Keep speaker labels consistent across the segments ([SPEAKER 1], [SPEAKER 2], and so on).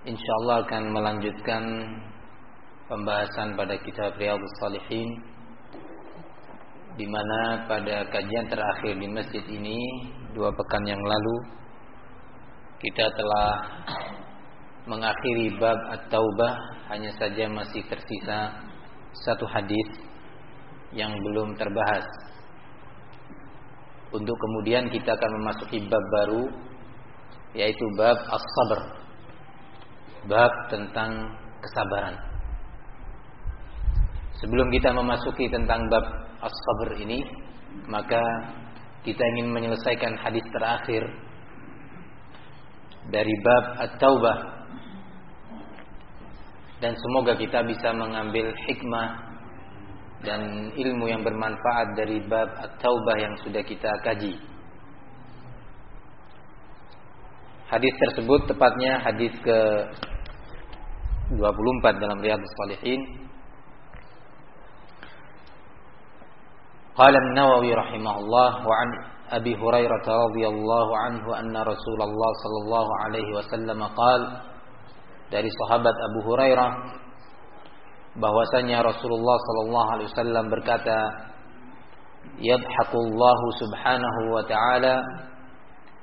[SPEAKER 1] insyaallah akan melanjutkan pembahasan pada kitab Riyadhus Shalihin di mana pada kajian terakhir di masjid ini dua pekan yang lalu kita telah mengakhiri bab At-Taubah hanya saja masih tersisa satu hadis yang belum terbahas. Untuk kemudian kita akan memasuki bab baru yaitu bab As-Sabr. Bab tentang kesabaran. Sebelum kita memasuki tentang bab As-Sabr ini, maka kita ingin menyelesaikan hadis terakhir dari bab At-Taubah dan semoga kita bisa mengambil hikmah dan ilmu yang bermanfaat dari bab At-Taubah yang sudah kita kaji. Hadis tersebut tepatnya hadis ke 24 dalam Riyadhus Shalihin. Qala An-Nawawi rahimahullah wa an Abi Hurairah radhiyallahu anhu anna Rasulullah sallallahu alaihi wasallam qala dari sahabat Abu Hurairah bahwasanya Rasulullah sallallahu alaihi wasallam berkata yadhaqullahu subhanahu wa ta'ala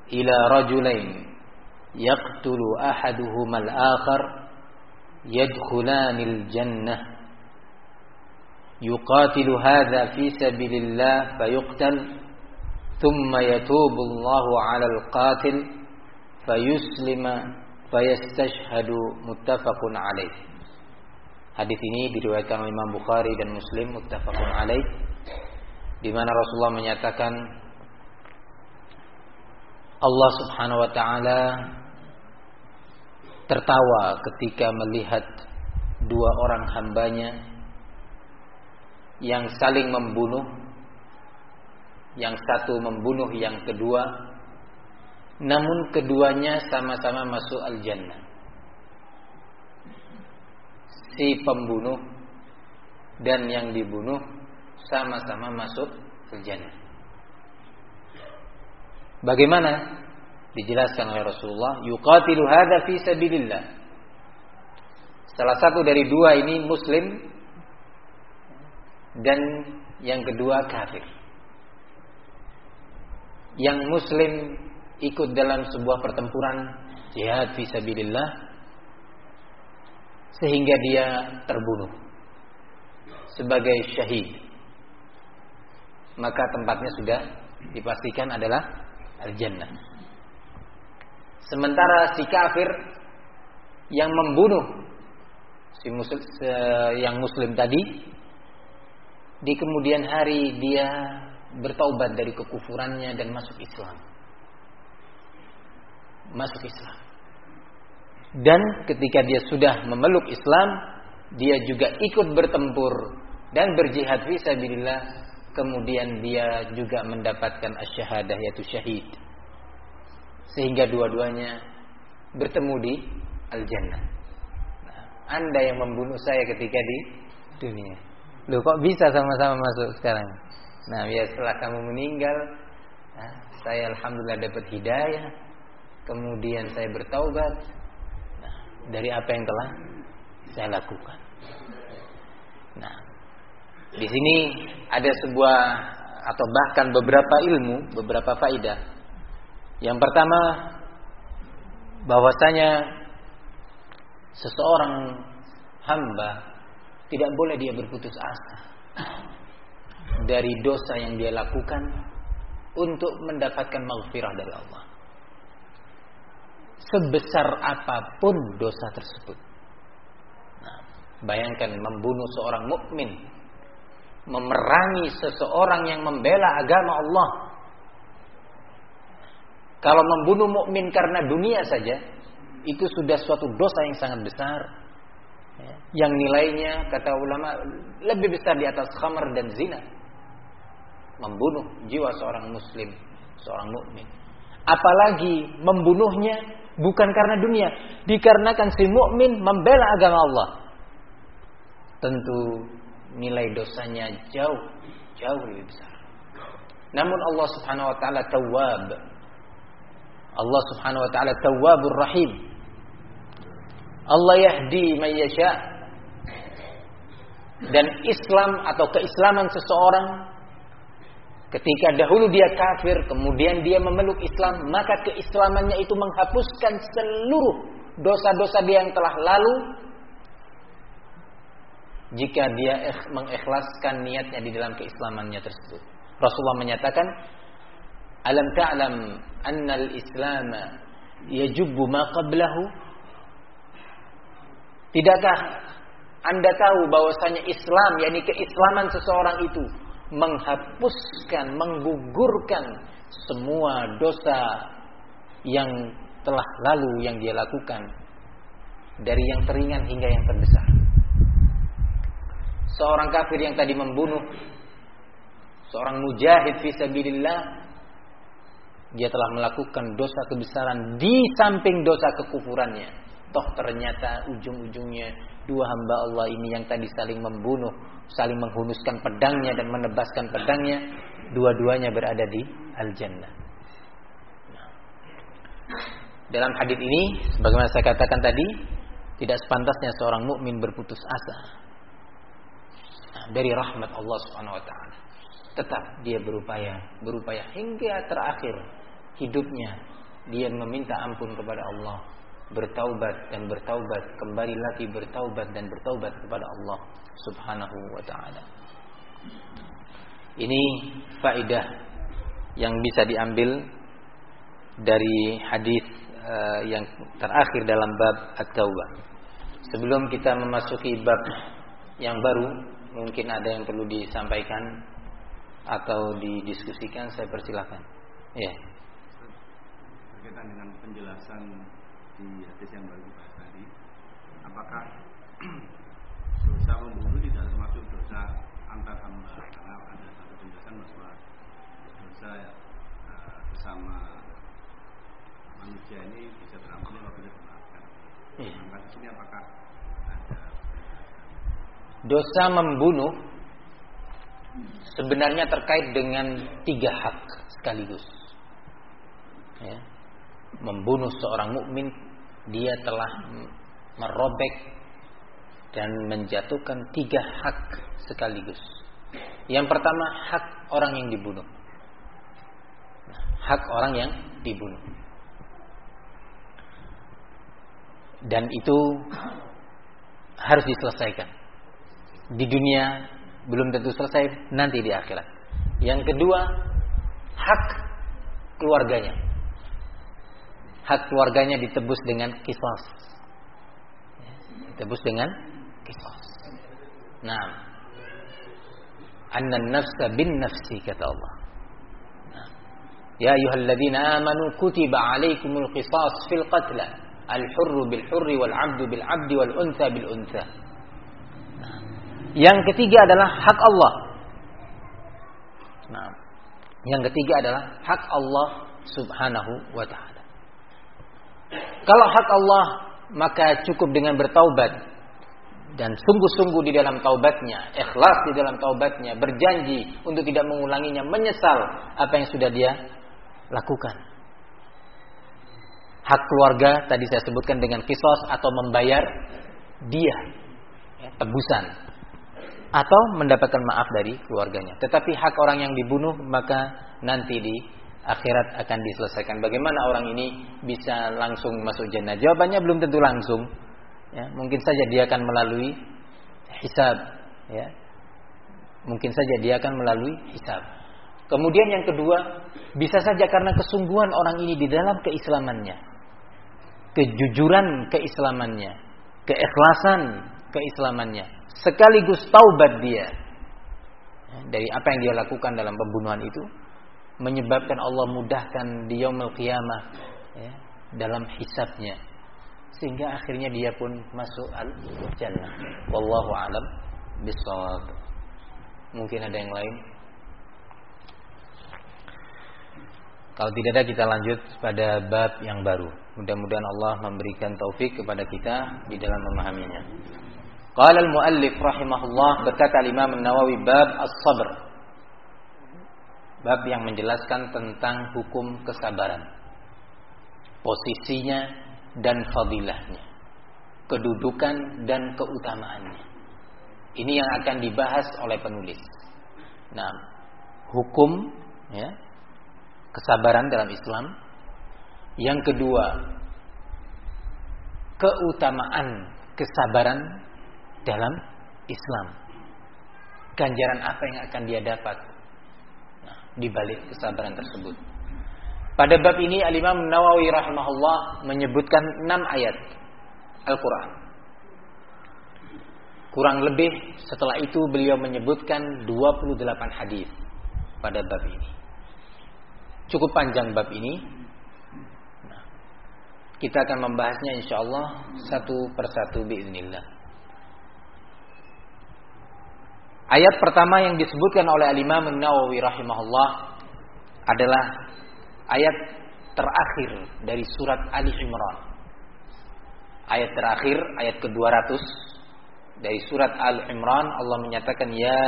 [SPEAKER 1] ila rajulain yaqtulu ahaduhuma al-akhar yadkhulanil jannah yuqatilu hadha fi sabilillah fayuqtal thumma yatubu Allahu 'ala al-qatil fayuslima fayastashhadu muttafaqun alaih. Hadis ini diriwayatkan oleh Imam Bukhari dan Muslim muttafaqun alaih di mana Rasulullah menyatakan Allah Subhanahu wa taala tertawa ketika melihat dua orang hambanya yang saling membunuh yang satu membunuh yang kedua namun keduanya sama-sama masuk al-jannah. Si pembunuh dan yang dibunuh sama-sama masuk al-jannah. Bagaimana? Dijelaskan oleh Rasulullah, yuqatilu hadza fi sabilillah. Salah satu dari dua ini muslim dan yang kedua kafir. Yang muslim ikut dalam sebuah pertempuran jihad fisabilillah sehingga dia terbunuh sebagai syahid maka tempatnya sudah dipastikan adalah al-jannah sementara si kafir yang membunuh si muslim, yang muslim tadi di kemudian hari dia bertaubat dari kekufurannya dan masuk Islam masuk Islam. Dan ketika dia sudah memeluk Islam, dia juga ikut bertempur dan berjihad fisabilillah, kemudian dia juga mendapatkan asyahadah yaitu syahid. Sehingga dua-duanya bertemu di al-jannah. Nah, anda yang membunuh saya ketika di dunia. Loh kok bisa sama-sama masuk sekarang? Nah, ya setelah kamu meninggal, nah, saya alhamdulillah dapat hidayah, kemudian saya bertaubat nah, dari apa yang telah saya lakukan. Nah, di sini ada sebuah atau bahkan beberapa ilmu, beberapa faidah. Yang pertama, bahwasanya seseorang hamba tidak boleh dia berputus asa dari dosa yang dia lakukan untuk mendapatkan maghfirah dari Allah sebesar apa pun dosa tersebut. Nah, bayangkan membunuh seorang mukmin, memerangi seseorang yang membela agama Allah. Kalau membunuh mukmin karena dunia saja, itu sudah suatu dosa yang sangat besar. Ya, yang nilainya kata ulama lebih besar di atas khamar dan zina. Membunuh jiwa seorang muslim, seorang mukmin. Apalagi membunuhnya bukan karena dunia, dikarenakan si mukmin membela agama Allah. Tentu nilai dosanya jauh jauh lebih besar. Namun Allah Subhanahu wa taala Tawwab. Allah Subhanahu wa taala Tawwabur Rahim. Allah yahdi may yasha. Dan Islam atau keislaman seseorang ketika dahulu dia kafir, kemudian dia memeluk Islam, maka keislamannya itu menghapuskan seluruh dosa-dosa dia yang telah lalu jika dia mengikhlaskan niatnya di dalam keislamannya tersebut. Rasulullah menyatakan, "Alam ta'lam anna al-Islam yajubbu ma qablahu?" Tidakkah Anda tahu bahwasanya Islam, yakni keislaman seseorang itu menghapuskan, menggugurkan semua dosa yang telah lalu yang dia lakukan dari yang teringan hingga yang terbesar. Seorang kafir yang tadi membunuh seorang mujahid fisabilillah dia telah melakukan dosa kebesaran di samping dosa kekufurannya. Toh ternyata ujung-ujungnya dua hamba Allah ini yang tadi saling membunuh, saling menghunuskan pedangnya dan menebaskan pedangnya, dua-duanya berada di al-jannah. Dalam hadis ini, sebagaimana saya katakan tadi, tidak sepantasnya seorang mukmin berputus asa dari rahmat Allah Subhanahu wa taala tetap dia berupaya berupaya hingga terakhir hidupnya. Dia meminta ampun kepada Allah. Bertaubat dan bertaubat. Kembali lagi bertaubat dan bertaubat kepada Allah Subhanahu wa taala. Ini faidah yang bisa diambil dari hadis uh, yang terakhir dalam bab at-taubah. Sebelum kita memasuki bab yang baru mungkin ada yang perlu disampaikan atau didiskusikan saya persilahkan. Ya.
[SPEAKER 2] Berkaitan dengan penjelasan di hadis yang baru dibahas tadi, apakah dosa membunuh tidak termasuk dosa antar hamba? Karena ada satu penjelasan bahwa dosa uh, bersama manusia ini bisa terampuni apabila dimaafkan. Ya. Nah, kasus ini apakah ada
[SPEAKER 1] dosa membunuh sebenarnya terkait dengan tiga hak sekaligus. Ya. Membunuh seorang mukmin, dia telah merobek dan menjatuhkan tiga hak sekaligus. Yang pertama hak orang yang dibunuh. hak orang yang dibunuh. Dan itu harus diselesaikan. Di dunia belum tentu selesai nanti di akhirat. Yang kedua, hak keluarganya. Hak keluarganya ditebus dengan kisos. Ditebus dengan kisos. Nah, anna nafsa bin nafsi kata Allah. Ya ayyuhalladzina amanu kutiba alaikumul qisas fil qatla al-hurru bil hurri wal 'abdu bil 'abdi wal untha bil untha. Yang ketiga adalah hak Allah. Nah, yang ketiga adalah hak Allah Subhanahu wa taala. Kalau hak Allah, maka cukup dengan bertaubat dan sungguh-sungguh di dalam taubatnya, ikhlas di dalam taubatnya, berjanji untuk tidak mengulanginya, menyesal apa yang sudah dia lakukan. Hak keluarga tadi saya sebutkan dengan kisos atau membayar dia tebusan atau mendapatkan maaf dari keluarganya. Tetapi hak orang yang dibunuh maka nanti di akhirat akan diselesaikan. Bagaimana orang ini bisa langsung masuk jannah? Jawabannya belum tentu langsung. Ya, mungkin saja dia akan melalui hisab. Ya. Mungkin saja dia akan melalui hisab. Kemudian yang kedua, bisa saja karena kesungguhan orang ini di dalam keislamannya. Kejujuran keislamannya. Keikhlasan keislamannya sekaligus taubat dia dari apa yang dia lakukan dalam pembunuhan itu menyebabkan Allah mudahkan di yaumul qiyamah ya, dalam hisabnya. Sehingga akhirnya dia pun masuk al jannah. Wallahu alam bisawab mungkin ada yang lain? Kalau tidak ada kita lanjut pada bab yang baru. Mudah-mudahan Allah memberikan taufik kepada kita di dalam memahaminya. Qala al-muallif rahimahullah berkata Imam An-Nawawi bab as-sabr. Bab yang menjelaskan tentang hukum kesabaran. Posisinya dan fadilahnya. kedudukan dan keutamaannya. Ini yang akan dibahas oleh penulis. Nah, hukum ya, kesabaran dalam Islam. Yang kedua, keutamaan kesabaran dalam Islam. Ganjaran apa yang akan dia dapat di balik kesabaran tersebut. Pada bab ini Al-Imam Nawawi rahimahullah menyebutkan enam ayat Al-Quran. Kurang lebih setelah itu beliau menyebutkan 28 hadis pada bab ini. Cukup panjang bab ini. Nah, kita akan membahasnya insya Allah satu persatu biiznillah. Ayat pertama yang disebutkan oleh Al-Imam Nawawi rahimahullah adalah ayat terakhir dari surat Ali Imran. Ayat terakhir ayat ke-200 dari surat Al-Imran Allah menyatakan ya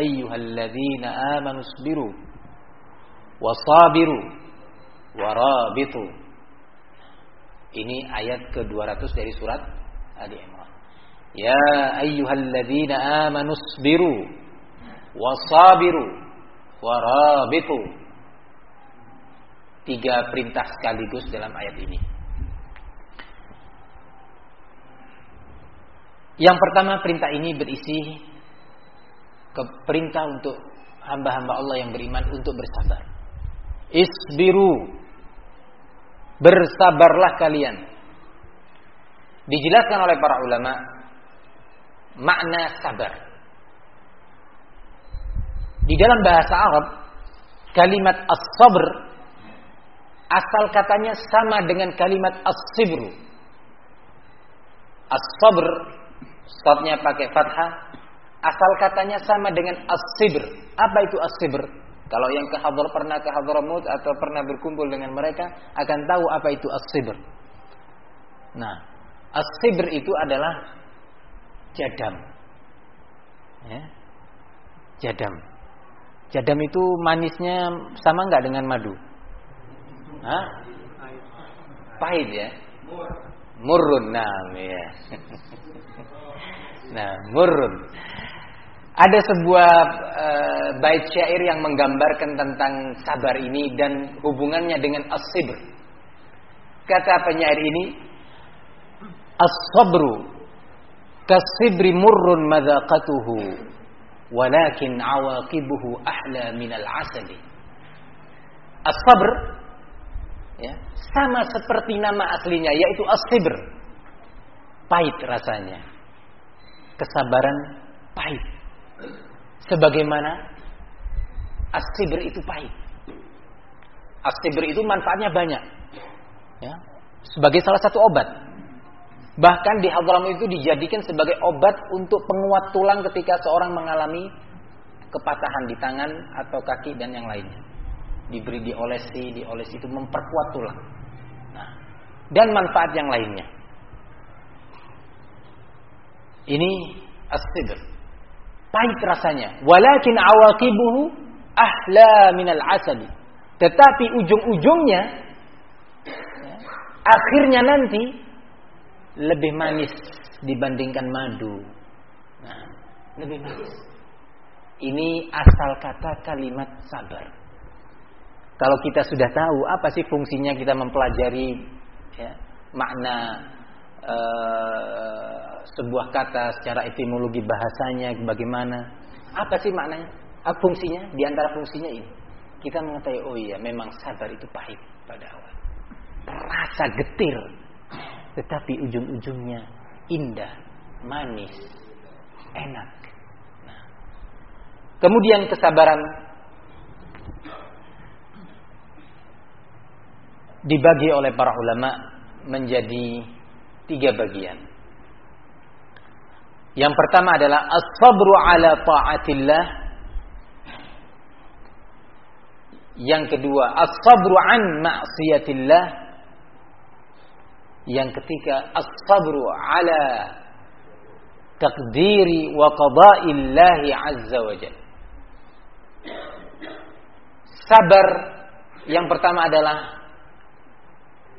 [SPEAKER 1] ayyuhalladzina amanu sabiru wasabiru warabitu ini ayat ke-200 dari surat Ali Imran ya ayyuhalladzina amanu sabiru wasabiru warabitu tiga perintah sekaligus dalam ayat ini Yang pertama perintah ini berisi ke perintah untuk hamba-hamba Allah yang beriman untuk bersabar. Isbiru. Bersabarlah kalian. Dijelaskan oleh para ulama makna sabar. Di dalam bahasa Arab kalimat as-sabr asal katanya sama dengan kalimat as-sibru. As-sabr Stopnya pakai fathah. Asal katanya sama dengan as-sibr. Apa itu as-sibr? Kalau yang ke pernah ke Hadramut atau pernah berkumpul dengan mereka akan tahu apa itu as-sibr. Nah, as-sibr itu adalah jadam. Ya. Jadam. Jadam itu manisnya sama nggak dengan madu? Hah? Pahit ya? Murun, nah ya. Nah, murun. Ada sebuah uh, bait syair yang menggambarkan tentang sabar ini dan hubungannya dengan as-sibr. Kata penyair ini, as-sabru kasibri murrun madaqatuhu walakin awaqibuhu ahla minal asali. As-sabr ya, sama seperti nama aslinya yaitu as-sibr. Pahit rasanya kesabaran pahit. Sebagaimana asibir itu pahit. Asibir itu manfaatnya banyak. Ya, sebagai salah satu obat. Bahkan di Hadramut itu dijadikan sebagai obat untuk penguat tulang ketika seorang mengalami kepatahan di tangan atau kaki dan yang lainnya. Diberi diolesi, diolesi itu memperkuat tulang. Nah, dan manfaat yang lainnya. Ini as-sidr. Pahit rasanya. Walakin awaqibuhu ahla minal asali. Tetapi ujung-ujungnya ya, akhirnya nanti lebih manis dibandingkan madu. Nah, lebih manis. Ini asal kata kalimat sabar. Kalau kita sudah tahu apa sih fungsinya kita mempelajari ya, makna uh, sebuah kata secara etimologi bahasanya bagaimana? Apa sih maknanya? Apa fungsinya? Di antara fungsinya ini. Kita mengetahui oh iya memang sabar itu pahit pada awal. Rasa getir. Tetapi ujung-ujungnya indah, manis, enak. Nah. Kemudian kesabaran dibagi oleh para ulama menjadi tiga bagian. Yang pertama adalah as-sabru ala taatillah. Yang kedua as-sabru an ma'siyatillah. Yang ketiga as-sabru ala takdiri wa qada'illahi azza wa jalla. Sabar yang pertama adalah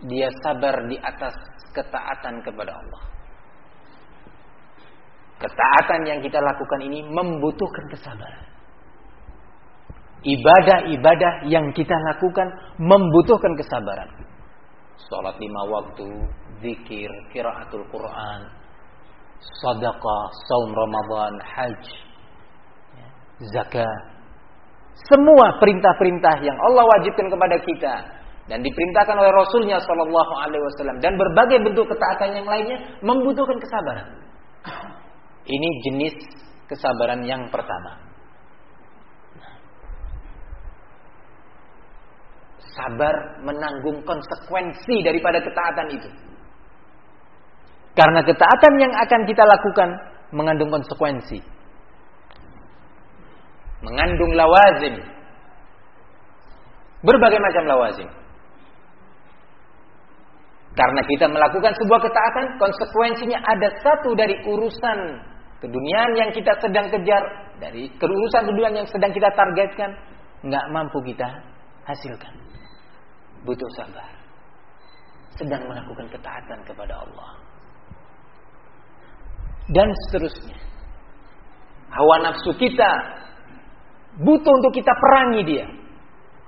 [SPEAKER 1] dia sabar di atas ketaatan kepada Allah. Ketaatan yang kita lakukan ini membutuhkan kesabaran. Ibadah-ibadah yang kita lakukan membutuhkan kesabaran. Salat lima waktu, zikir, kiraatul Quran, sedekah, saum Ramadan, haji, ya, zakat. Semua perintah-perintah yang Allah wajibkan kepada kita dan diperintahkan oleh Rasulnya Shallallahu Alaihi Wasallam dan berbagai bentuk ketaatan yang lainnya membutuhkan kesabaran. Ini jenis kesabaran yang pertama. Sabar menanggung konsekuensi daripada ketaatan itu. Karena ketaatan yang akan kita lakukan mengandung konsekuensi. Mengandung lawazim. Berbagai macam lawazim. Karena kita melakukan sebuah ketaatan, konsekuensinya ada satu dari urusan keduniaan yang kita sedang kejar, dari urusan keduniaan yang sedang kita targetkan, nggak mampu kita hasilkan. Butuh sabar. Sedang melakukan ketaatan kepada Allah dan seterusnya. Hawa nafsu kita butuh untuk kita perangi dia.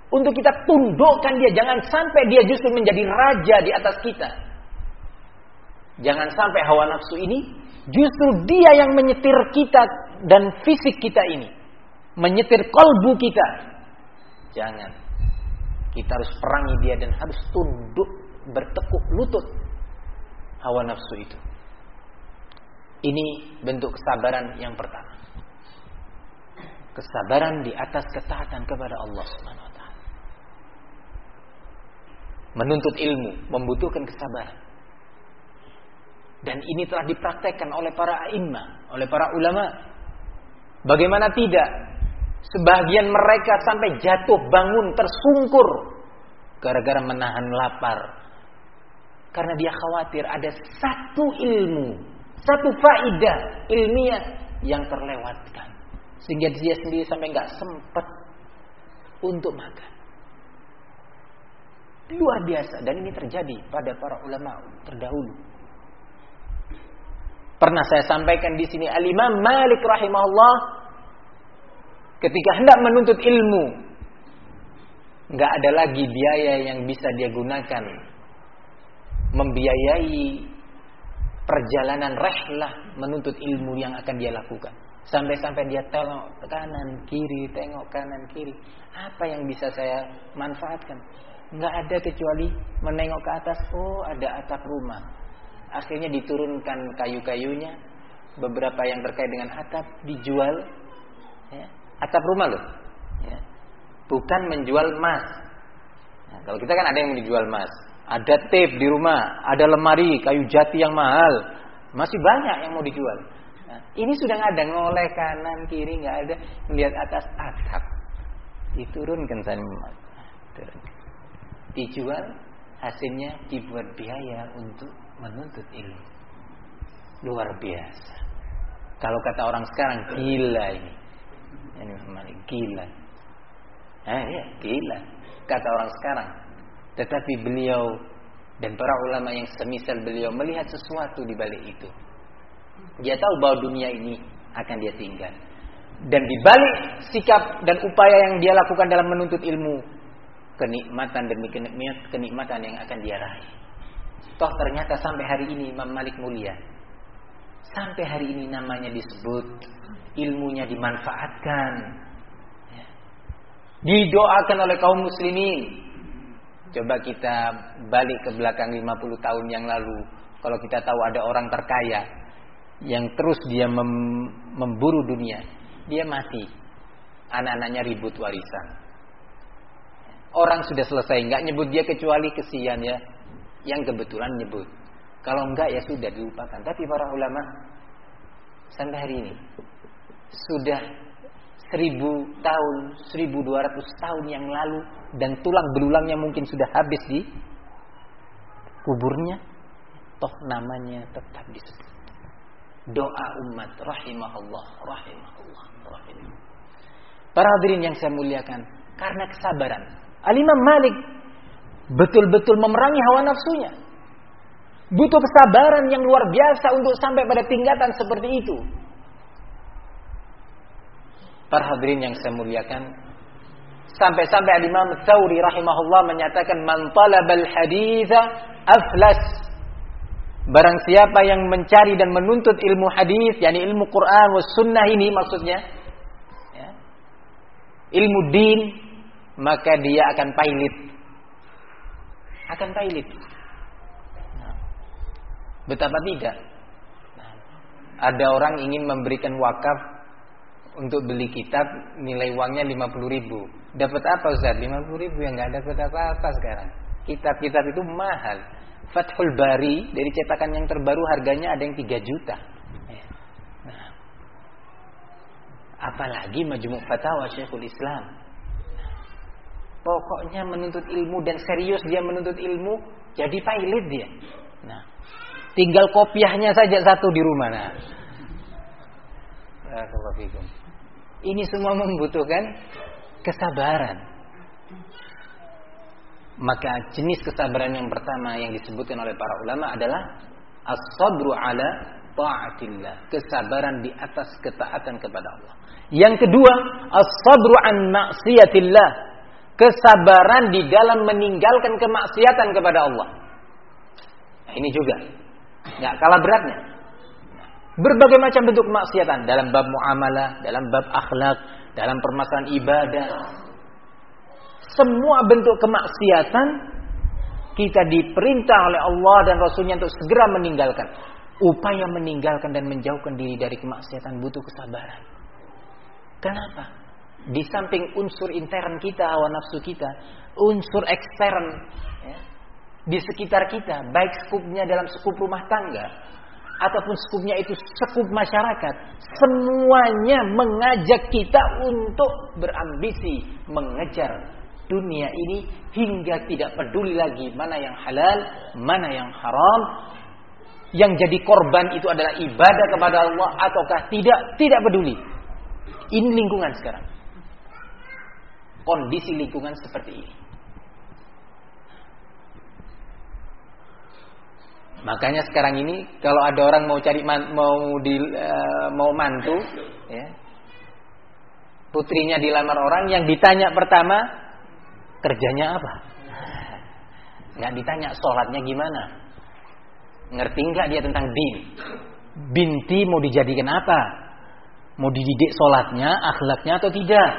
[SPEAKER 1] Untuk kita tundukkan dia. Jangan sampai dia justru menjadi raja di atas kita. Jangan sampai hawa nafsu ini justru dia yang menyetir kita dan fisik kita ini. Menyetir kolbu kita. Jangan. Kita harus perangi dia dan harus tunduk bertekuk lutut hawa nafsu itu. Ini bentuk kesabaran yang pertama. Kesabaran di atas ketaatan kepada Allah Subhanahu wa taala. Menuntut ilmu membutuhkan kesabaran. Dan ini telah dipraktekkan oleh para imam, oleh para ulama. Bagaimana tidak? Sebagian mereka sampai jatuh bangun tersungkur gara-gara menahan lapar. Karena dia khawatir ada satu ilmu satu faidah ilmiah yang terlewatkan. Sehingga dia sendiri sampai nggak sempat untuk makan. Luar biasa dan ini terjadi pada para ulama terdahulu. Pernah saya sampaikan di sini Al-Imam Malik rahimahullah ketika hendak menuntut ilmu nggak ada lagi biaya yang bisa dia gunakan membiayai perjalanan rehlah menuntut ilmu yang akan dia lakukan. Sampai-sampai dia tengok kanan kiri, tengok kanan kiri. Apa yang bisa saya manfaatkan? Nggak ada kecuali menengok ke atas. Oh, ada atap rumah. Akhirnya diturunkan kayu-kayunya. Beberapa yang terkait dengan atap dijual. Ya. Atap rumah loh. Ya. Bukan menjual emas. Nah, kalau kita kan ada yang menjual emas. Ada tape di rumah, ada lemari kayu jati yang mahal. Masih banyak yang mau dijual. Nah, ini sudah nggak ada ngoleh kanan kiri nggak ada melihat atas atap. Diturunkan sana Dijual hasilnya dibuat biaya untuk menuntut ilmu. Luar biasa. Kalau kata orang sekarang gila ini. Ini memang gila. Eh, ya, gila. Kata orang sekarang tetapi beliau dan para ulama yang semisal beliau melihat sesuatu di balik itu. Dia tahu bahwa dunia ini akan dia tinggal. Dan di balik sikap dan upaya yang dia lakukan dalam menuntut ilmu, kenikmatan demi kenikmatan yang akan dia raih. Toh ternyata sampai hari ini Imam Malik mulia. Sampai hari ini namanya disebut, ilmunya dimanfaatkan. Ya. Didoakan oleh kaum muslimin Coba kita balik ke belakang 50 tahun yang lalu. Kalau kita tahu ada orang terkaya yang terus dia mem memburu dunia, dia mati. Anak-anaknya ribut warisan. Orang sudah selesai, nggak nyebut dia kecuali kesian ya, yang kebetulan nyebut. Kalau enggak ya sudah dilupakan. Tapi para ulama sampai hari ini sudah seribu tahun, seribu dua ratus tahun yang lalu dan tulang belulangnya mungkin sudah habis di kuburnya, toh namanya tetap disebut. Doa umat rahimahullah, rahimahullah, rahimahullah. Para hadirin yang saya muliakan, karena kesabaran. Alimam Malik betul-betul memerangi hawa nafsunya. Butuh kesabaran yang luar biasa untuk sampai pada tingkatan seperti itu. Para hadirin yang saya muliakan, sampai-sampai Imam Tsauri rahimahullah menyatakan man talabal haditha aflas. Barang siapa yang mencari dan menuntut ilmu hadis, yakni ilmu Quran was sunnah ini maksudnya, ya, ilmu din, maka dia akan pailit. Akan pailit. Betapa tidak? Nah, ada orang ingin memberikan wakaf untuk beli kitab nilai uangnya 50 ribu. Dapat apa Ustaz? 50 ribu yang nggak dapat apa-apa sekarang. Kitab-kitab itu mahal. Fathul Bari dari cetakan yang terbaru harganya ada yang 3 juta. Ya. Nah, apalagi Majmu' Fatawa Syekhul Islam. Pokoknya menuntut ilmu dan serius dia menuntut ilmu, jadi pilot dia. Nah, tinggal kopiahnya saja satu di rumah. Nah, ini semua membutuhkan kesabaran. Maka jenis kesabaran yang pertama yang disebutkan oleh para ulama adalah as-sabru ala ta'atillah, kesabaran di atas ketaatan kepada Allah. Yang kedua, as-sabru an maksiatillah, kesabaran di dalam meninggalkan kemaksiatan kepada Allah. Nah, ini juga nggak kalah beratnya. Berbagai macam bentuk kemaksiatan dalam bab muamalah, dalam bab akhlak, dalam permasalahan ibadah. Semua bentuk kemaksiatan kita diperintah oleh Allah dan Rasulnya untuk segera meninggalkan. Upaya meninggalkan dan menjauhkan diri dari kemaksiatan butuh kesabaran. Kenapa? Di samping unsur intern kita, hawa nafsu kita, unsur ekstern ya, di sekitar kita, baik skupnya dalam skup rumah tangga, ataupun skupnya itu sekup masyarakat, semuanya mengajak kita untuk berambisi mengejar dunia ini hingga tidak peduli lagi mana yang halal, mana yang haram. Yang jadi korban itu adalah ibadah kepada Allah ataukah tidak, tidak peduli. Ini lingkungan sekarang. Kondisi lingkungan seperti ini. Makanya sekarang ini kalau ada orang mau cari man, mau di uh, mau mantu, ya, putrinya dilamar orang yang ditanya pertama kerjanya apa? Nggak ditanya sholatnya gimana? Ngerti nggak dia tentang din? Binti mau dijadikan apa? Mau dididik sholatnya, akhlaknya atau tidak?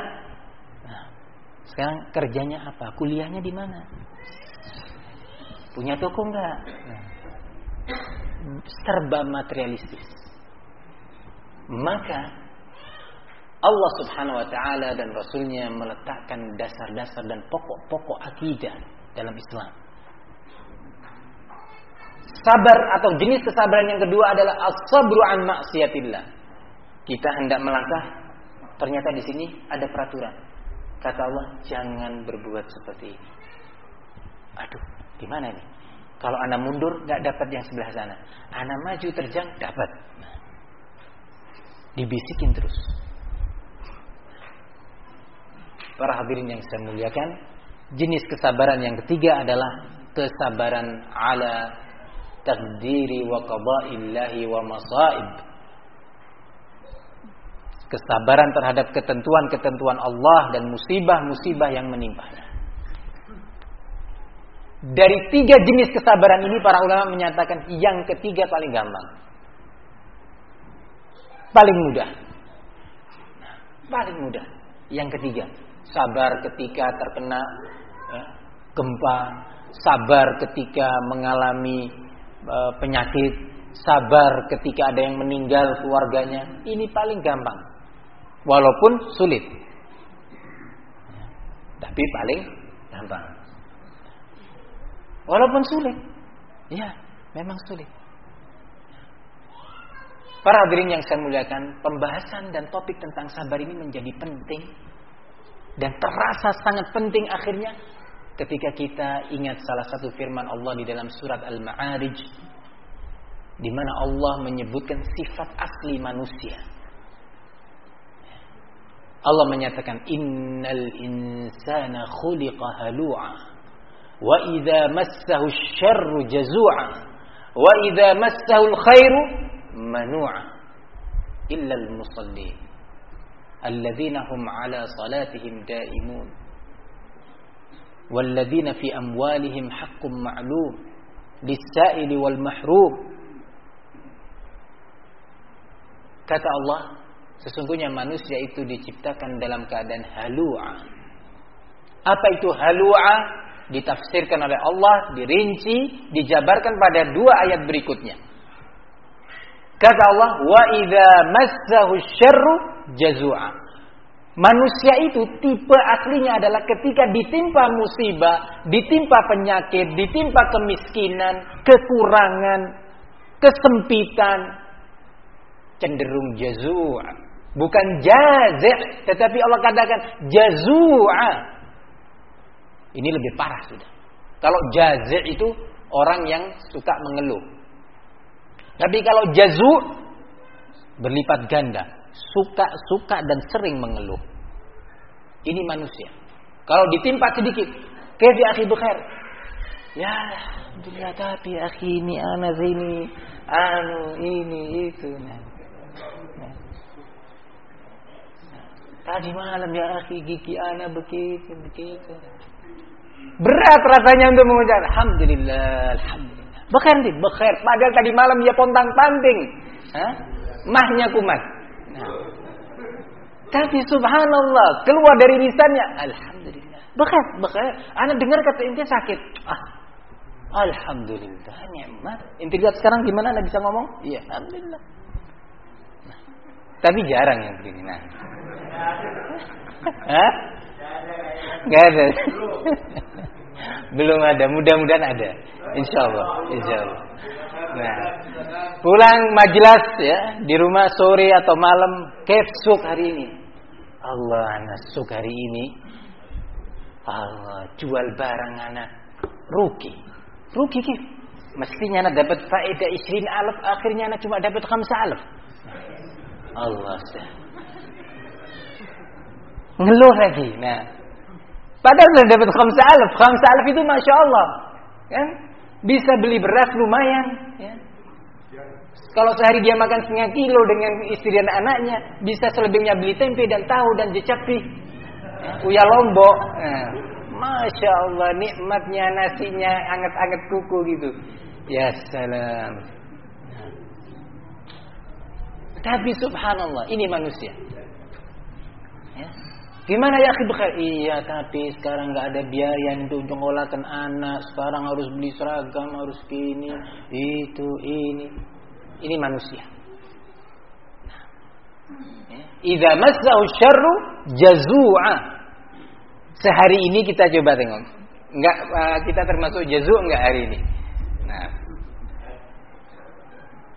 [SPEAKER 1] Nah, sekarang kerjanya apa? Kuliahnya di mana? Punya toko nggak? Nah, serba materialistis. Maka Allah Subhanahu wa taala dan rasulnya meletakkan dasar-dasar dan pokok-pokok akidah dalam Islam. Sabar atau jenis kesabaran yang kedua adalah as-sabru an maksiatillah. Kita hendak melangkah, ternyata di sini ada peraturan. Kata Allah, jangan berbuat seperti ini. Aduh, gimana ini? Kalau anak mundur nggak dapat yang sebelah sana. Anak maju terjang dapat. Dibisikin terus. Para hadirin yang saya muliakan, jenis kesabaran yang ketiga adalah kesabaran ala takdiri wa qada'illahi wa masaib. Kesabaran terhadap ketentuan-ketentuan Allah dan musibah-musibah yang menimpanya. Dari tiga jenis kesabaran ini para ulama menyatakan yang ketiga paling gampang. Paling mudah. Paling mudah. Yang ketiga, sabar ketika terkena ya, gempa, sabar ketika mengalami e, penyakit, sabar ketika ada yang meninggal keluarganya. Ini paling gampang. Walaupun sulit. Tapi paling gampang. Walaupun sulit. Ya, memang sulit. Para hadirin yang saya muliakan, pembahasan dan topik tentang sabar ini menjadi penting dan terasa sangat penting akhirnya ketika kita ingat salah satu firman Allah di dalam surat Al-Ma'arij di mana Allah menyebutkan sifat asli manusia. Allah menyatakan innal insana khuliqa halu'a wa idza massahu syarru jazua wa idza massahu khairu manu'a illa al-musallin alladzina hum ala salatihim daimun walladzina fi amwalihim haqqum ma'lum lis-sa'ili wal mahrum kata Allah sesungguhnya manusia itu diciptakan dalam keadaan halu'a. Apa itu halu'a ditafsirkan oleh Allah dirinci dijabarkan pada dua ayat berikutnya kata Allah wa idza massahu syarru jazua Manusia itu tipe aslinya adalah ketika ditimpa musibah, ditimpa penyakit, ditimpa kemiskinan, kekurangan, kesempitan, cenderung jazua. Bukan jazi' tetapi Allah katakan jazua. Ini lebih parah sudah. Kalau jazi' itu orang yang suka mengeluh. Tapi kalau jazu berlipat ganda, suka-suka dan sering mengeluh. Ini manusia. Kalau ditimpa sedikit, kefi akhi bekhair. Ya, alhamdulillah tapi akhi ini anak ini anu ini itu. Nah. Nah. Tadi malam ya akhi gigi anak begitu begitu. Berat rasanya untuk mengucap alhamdulillah, alhamdulillah. Bekhair nih, bekhair. Padahal tadi malam dia pontang panting. Mahnya kumat. Nah. Tapi subhanallah, keluar dari lisannya, alhamdulillah. Bekas, bekas. Anak dengar kata intinya sakit. Ah, alhamdulillah, nikmat. Inti lihat sekarang gimana anak bisa ngomong? Iya, alhamdulillah. Nah, tapi jarang yang begini. Nah. Hah? Gak ada. Belum ada, mudah-mudahan ada. Insya Allah, insya Allah. Nah, pulang majelis ya di rumah sore atau malam, kefsuk hari ini. Allah anak suk hari ini. Allah jual barang anak rugi, rugi kif. Mestinya anak dapat faedah isrin alaf, akhirnya anak cuma dapat khamsa alaf. Allah sah. Ngeluh lagi. Nah, padahal sudah dapat khamsa alaf. Khamsa alaf itu masya Allah, kan? Bisa beli beras lumayan. Ya. Kalau sehari dia makan setengah kilo dengan istri dan anaknya, bisa selebihnya beli tempe dan tahu dan jecapi. Ya, uya lombok. Nah, Masya Allah nikmatnya nasinya anget-anget kuku gitu. Ya salam. Tapi subhanallah ini manusia. Ya. Gimana ya akhi Iya tapi sekarang nggak ada biaya untuk menyekolahkan anak. Sekarang harus beli seragam, harus gini, itu, ini. Ini manusia. Idza massahu syarru jazua. Sehari ini kita coba tengok. Enggak uh, kita termasuk jazu enggak hari ini? Nah.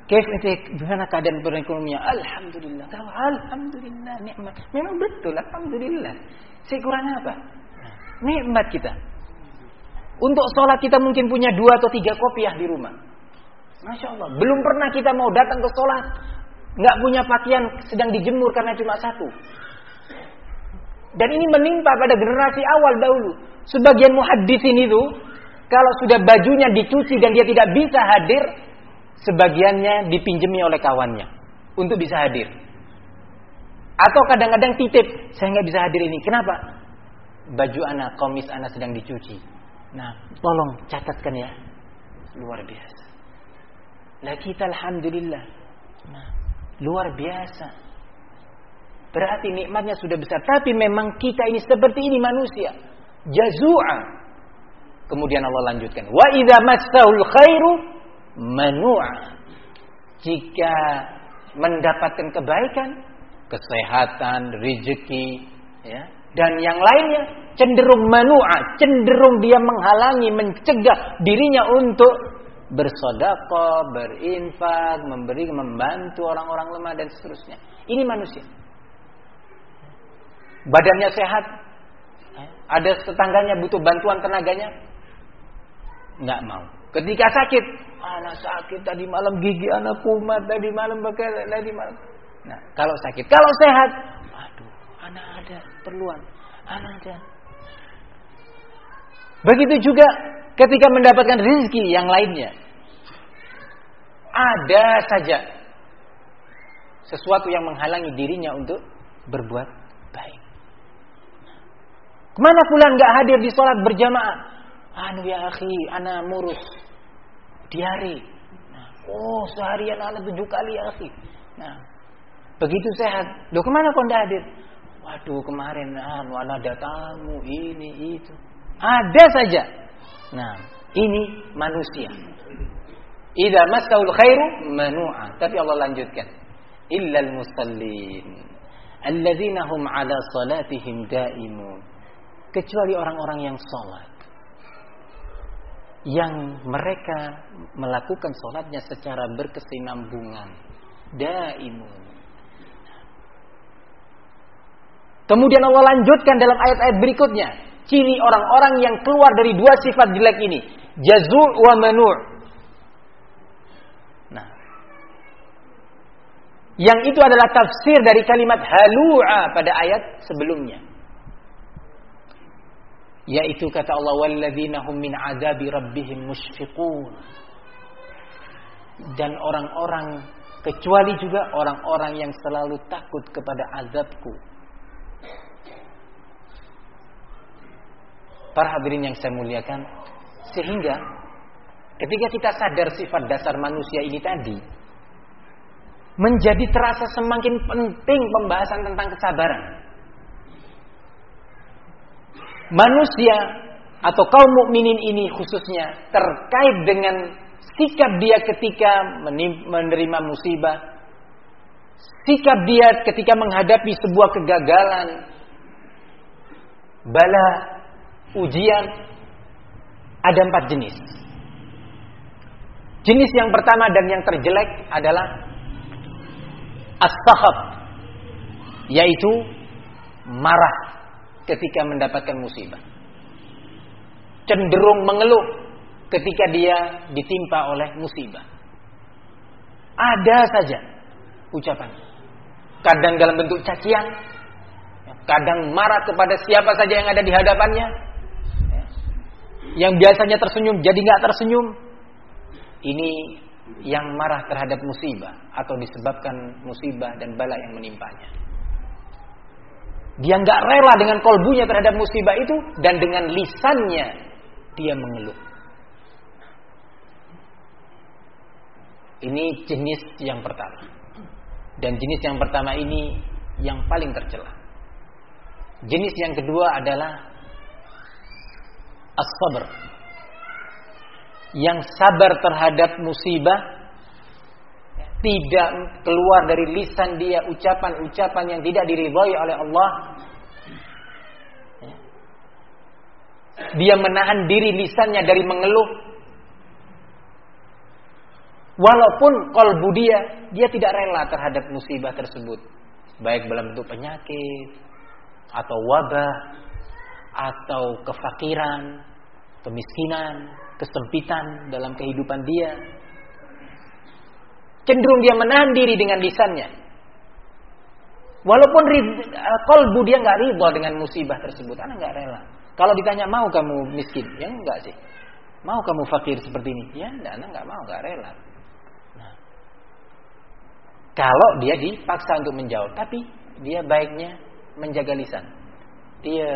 [SPEAKER 1] Kaif Gimana keadaan perekonomian? Alhamdulillah. Tahu alhamdulillah nikmat. Memang betul alhamdulillah. Saya kurang apa? Nikmat kita. Untuk sholat kita mungkin punya dua atau tiga kopiah di rumah. Masya Allah. Belum pernah kita mau datang ke sholat. Nggak punya pakaian sedang dijemur karena cuma satu. Dan ini menimpa pada generasi awal dahulu. Sebagian muhaddisin itu, kalau sudah bajunya dicuci dan dia tidak bisa hadir, sebagiannya dipinjemi oleh kawannya untuk bisa hadir. Atau kadang-kadang titip, saya nggak bisa hadir ini. Kenapa? Baju anak, komis anak sedang dicuci. Nah, tolong catatkan ya. Luar biasa. Nah kita alhamdulillah. Nah, luar biasa. Berarti nikmatnya sudah besar. Tapi memang kita ini seperti ini manusia. Jazua. Kemudian Allah lanjutkan. Wa massahul khairu manu'a. Jika mendapatkan kebaikan, kesehatan, rezeki, ya, dan yang lainnya cenderung manu'a, cenderung dia menghalangi, mencegah dirinya untuk bersodakoh, berinfak, memberi, membantu orang-orang lemah dan seterusnya. Ini manusia. Badannya sehat, ada tetangganya butuh bantuan tenaganya, nggak mau. Ketika sakit, anak sakit tadi malam gigi anak kumat tadi malam pakai tadi malam. Nah, kalau sakit, kalau sehat, aduh, anak ada perluan, anak ada. Begitu juga ketika mendapatkan rezeki yang lainnya. Ada saja sesuatu yang menghalangi dirinya untuk berbuat baik. Ke mana fulan nggak hadir di sholat berjamaah? Anu ya akhi, ana murus diare. Nah, oh seharian ana tujuh kali ya akhi. Nah, begitu sehat. Loh ke mana kau nggak hadir? Waduh kemarin ana ada tamu ini itu. Ada saja. Nah, ini manusia. Idza masaul khairu manu'a. Tapi Allah lanjutkan. Illal musallin. Alladzina hum ala salatihim daimun. Kecuali orang-orang yang sholat. Yang mereka melakukan sholatnya secara berkesinambungan. Daimun. Kemudian Allah lanjutkan dalam ayat-ayat berikutnya. Ciri orang-orang yang keluar dari dua sifat jelek ini. Jazul wa manur. Yang itu adalah tafsir dari kalimat halu'a pada ayat sebelumnya. Yaitu kata Allah walladzina hum min adabi rabbihim musyfiqun. Dan orang-orang kecuali juga orang-orang yang selalu takut kepada azabku. Para hadirin yang saya muliakan, sehingga ketika kita sadar sifat dasar manusia ini tadi, menjadi terasa semakin penting pembahasan tentang kesabaran. Manusia atau kaum mukminin ini khususnya terkait dengan sikap dia ketika menerima musibah, sikap dia ketika menghadapi sebuah kegagalan, bala, ujian, ada empat jenis. Jenis yang pertama dan yang terjelek adalah as-sakhab yaitu marah ketika mendapatkan musibah. Cenderung mengeluh ketika dia ditimpa oleh musibah. Ada saja ucapan. Kadang dalam bentuk cacian, kadang marah kepada siapa saja yang ada di hadapannya. Yang biasanya tersenyum jadi nggak tersenyum. Ini yang marah terhadap musibah atau disebabkan musibah dan bala yang menimpanya. Dia nggak rela dengan kolbunya terhadap musibah itu dan dengan lisannya dia mengeluh. Ini jenis yang pertama. Dan jenis yang pertama ini yang paling tercela. Jenis yang kedua adalah as-sabr yang sabar terhadap musibah tidak keluar dari lisan dia ucapan-ucapan yang tidak diridhai oleh Allah. Dia menahan diri lisannya dari mengeluh. Walaupun kolbu dia dia tidak rela terhadap musibah tersebut. Baik dalam bentuk penyakit atau wabah atau kefakiran kemiskinan kesempitan dalam kehidupan dia. Cenderung dia menahan diri dengan lisannya. Walaupun eh, kolbu dia nggak ridho dengan musibah tersebut, anak nggak rela. Kalau ditanya mau kamu miskin, ya enggak sih. Mau kamu fakir seperti ini, ya enggak, anak nggak mau, nggak rela. Nah, kalau dia dipaksa untuk menjawab, tapi dia baiknya menjaga lisan. Dia,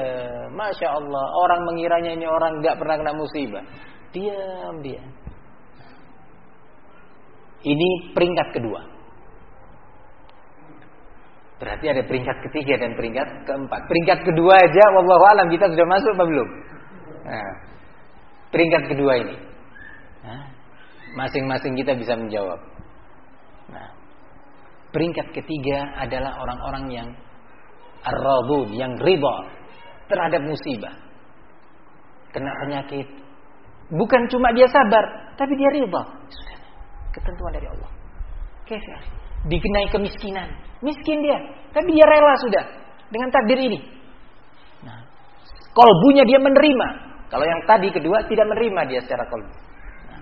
[SPEAKER 1] masya Allah, orang mengiranya ini orang nggak pernah kena musibah. Diam dia. Ini peringkat kedua. Berarti ada peringkat ketiga dan peringkat keempat. Peringkat kedua aja, wallahu alam kita sudah masuk apa belum? Nah, peringkat kedua ini, masing-masing kita bisa menjawab. Nah, peringkat ketiga adalah orang-orang yang ar yang riba terhadap musibah. Kena penyakit, Bukan cuma dia sabar, tapi dia riba. Ketentuan dari Allah. Kefir. Dikenai kemiskinan. Miskin dia. Tapi dia rela sudah. Dengan takdir ini. Nah, kolbunya dia menerima. Kalau yang tadi kedua tidak menerima dia secara kolbu. Nah,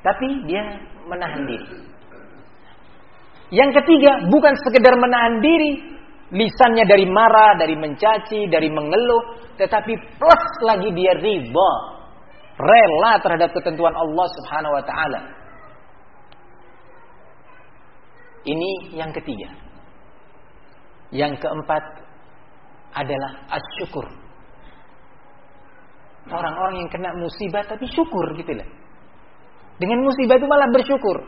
[SPEAKER 1] tapi dia menahan diri. Yang ketiga bukan sekedar menahan diri, lisannya dari marah, dari mencaci, dari mengeluh, tetapi plus lagi dia riba rela terhadap ketentuan Allah Subhanahu wa taala. Ini yang ketiga. Yang keempat adalah asyukur. Orang-orang yang kena musibah tapi syukur gitu lah. Dengan musibah itu malah bersyukur.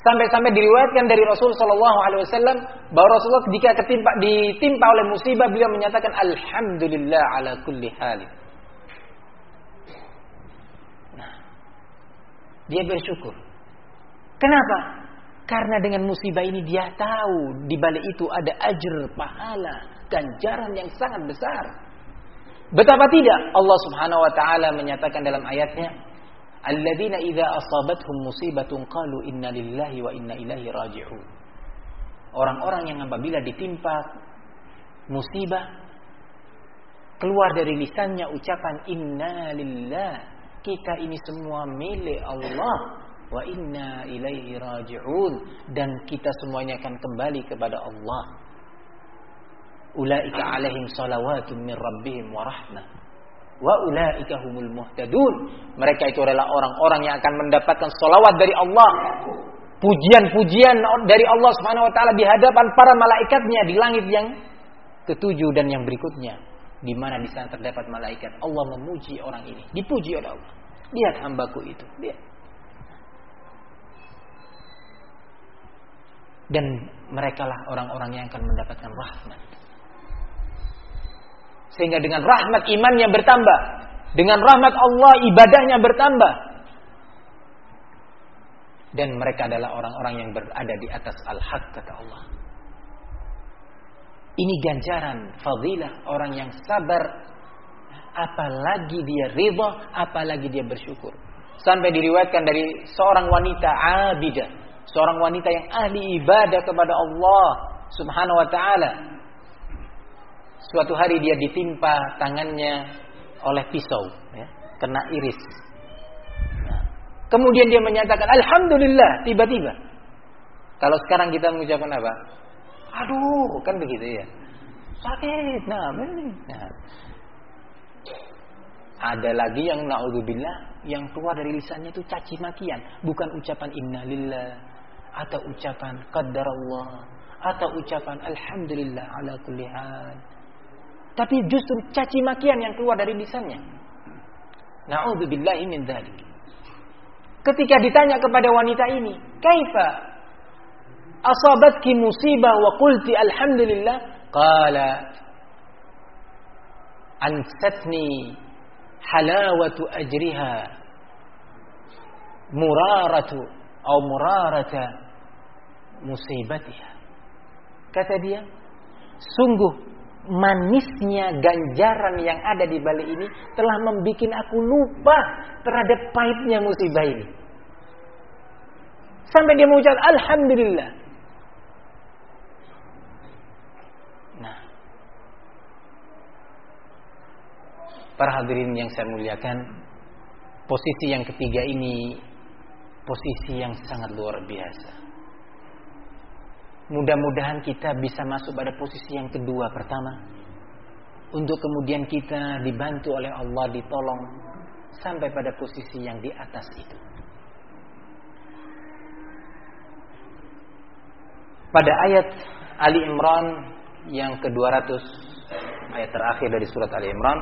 [SPEAKER 1] Sampai-sampai diriwayatkan dari Rasul Shallallahu Alaihi Wasallam bahwa Rasulullah jika ketimpa, ditimpa oleh musibah beliau menyatakan Alhamdulillah ala kulli hal. Nah, dia bersyukur. Kenapa? Karena dengan musibah ini dia tahu di balik itu ada ajr, pahala, ganjaran yang sangat besar. Betapa tidak Allah Subhanahu wa taala menyatakan dalam ayatnya alladzina idza asabathum musibatun qalu inna lillahi wa inna ilaihi raji'un. Orang-orang yang apabila ditimpa musibah keluar dari lisannya ucapan inna lillah kita ini semua milik Allah wa inna ilaihi raji'un dan kita semuanya akan kembali kepada Allah. Ulaika alaihim salawatun min rabbihim wa rahmah wa ulaika humul muhtadun. Mereka itu adalah orang-orang yang akan mendapatkan salawat dari Allah. Pujian-pujian dari Allah Subhanahu wa taala di hadapan para malaikatnya di langit yang ketujuh dan yang berikutnya. Di mana di sana terdapat malaikat. Allah memuji orang ini, dipuji oleh Allah. Lihat hambaku itu, lihat. Dan merekalah orang-orang yang akan mendapatkan rahmat. Sehingga dengan rahmat imannya bertambah. Dengan rahmat Allah ibadahnya bertambah. Dan mereka adalah orang-orang yang berada di atas al-haq kata Allah. Ini ganjaran fadilah orang yang sabar apalagi dia ridha, apalagi dia bersyukur. Sampai diriwayatkan dari seorang wanita abidah, seorang wanita yang ahli ibadah kepada Allah Subhanahu wa taala Suatu hari dia ditimpa tangannya oleh pisau, ya, kena iris. Nah, kemudian dia menyatakan Alhamdulillah tiba-tiba. Kalau sekarang kita mengucapkan apa? Aduh, kan begitu ya. Sakit, nah, nah. Ada lagi yang naudzubillah yang keluar dari lisannya itu caci makian, bukan ucapan innalillah atau ucapan qaddarallah atau ucapan alhamdulillah ala kulli hal tapi justru caci makian yang keluar dari lisannya. Na'udzubillahi min dzalik. Ketika ditanya kepada wanita ini, "Kaifa asabatki musibah wa qulti alhamdulillah?" Qala ansatni halawatu ajriha muraratu atau murarata musibatiha. Kata dia, sungguh manisnya ganjaran yang ada di balik ini telah membuat aku lupa terhadap pahitnya musibah ini. Sampai dia mengucap Alhamdulillah. Nah, para hadirin yang saya muliakan, posisi yang ketiga ini posisi yang sangat luar biasa. Mudah-mudahan kita bisa masuk pada posisi yang kedua pertama. Untuk kemudian kita dibantu oleh Allah ditolong sampai pada posisi yang di atas itu. Pada ayat Ali Imran yang ke-200 ayat terakhir dari surat Ali Imran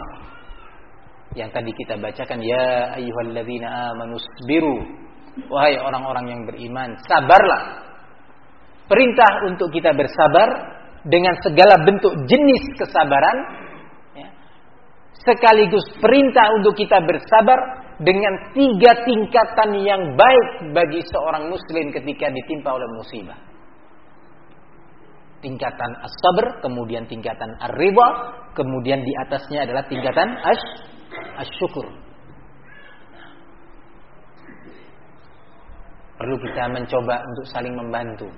[SPEAKER 1] yang tadi kita bacakan ya ayyuhalladzina amanu sabiru wahai orang-orang yang beriman sabarlah. Perintah untuk kita bersabar dengan segala bentuk jenis kesabaran ya. sekaligus perintah untuk kita bersabar dengan tiga tingkatan yang baik bagi seorang muslim ketika ditimpa oleh musibah. Tingkatan as-sabr kemudian tingkatan ar-ridha kemudian di atasnya adalah tingkatan as asyukur perlu kita mencoba untuk saling membantu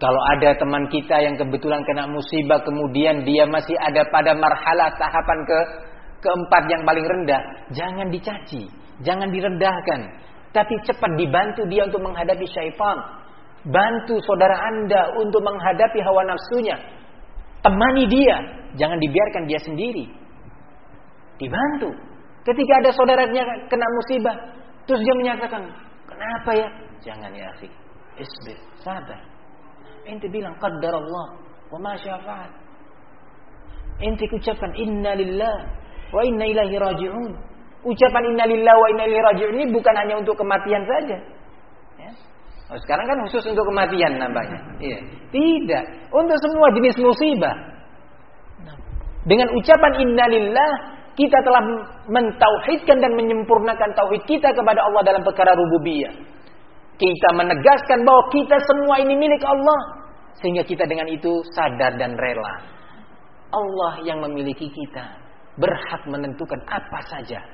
[SPEAKER 1] kalau ada teman kita yang kebetulan kena musibah kemudian dia masih ada pada marhalah tahapan ke keempat yang paling rendah, jangan dicaci, jangan direndahkan, tapi cepat dibantu dia untuk menghadapi syaitan. Bantu saudara Anda untuk menghadapi hawa nafsunya. Temani dia, jangan dibiarkan dia sendiri. Dibantu. Ketika ada saudaranya kena musibah, terus dia menyatakan, "Kenapa ya?" Jangan ya, akhi. Isbir, sabar Ente bilang qaddar Allah wa ma syafa'at. Ente ucapkan inna lillah wa inna ilaihi raji'un. Ucapan inna lillah wa inna ilaihi raji'un ini bukan hanya untuk kematian saja. Ya. Oh, sekarang kan khusus untuk kematian nampaknya. Iya. Tidak, untuk semua jenis musibah. Nah, dengan ucapan inna lillah kita telah mentauhidkan dan menyempurnakan tauhid kita kepada Allah dalam perkara rububiyah. Kita menegaskan bahwa kita semua ini milik Allah. Sehingga kita dengan itu sadar dan rela. Allah yang memiliki kita berhak menentukan apa saja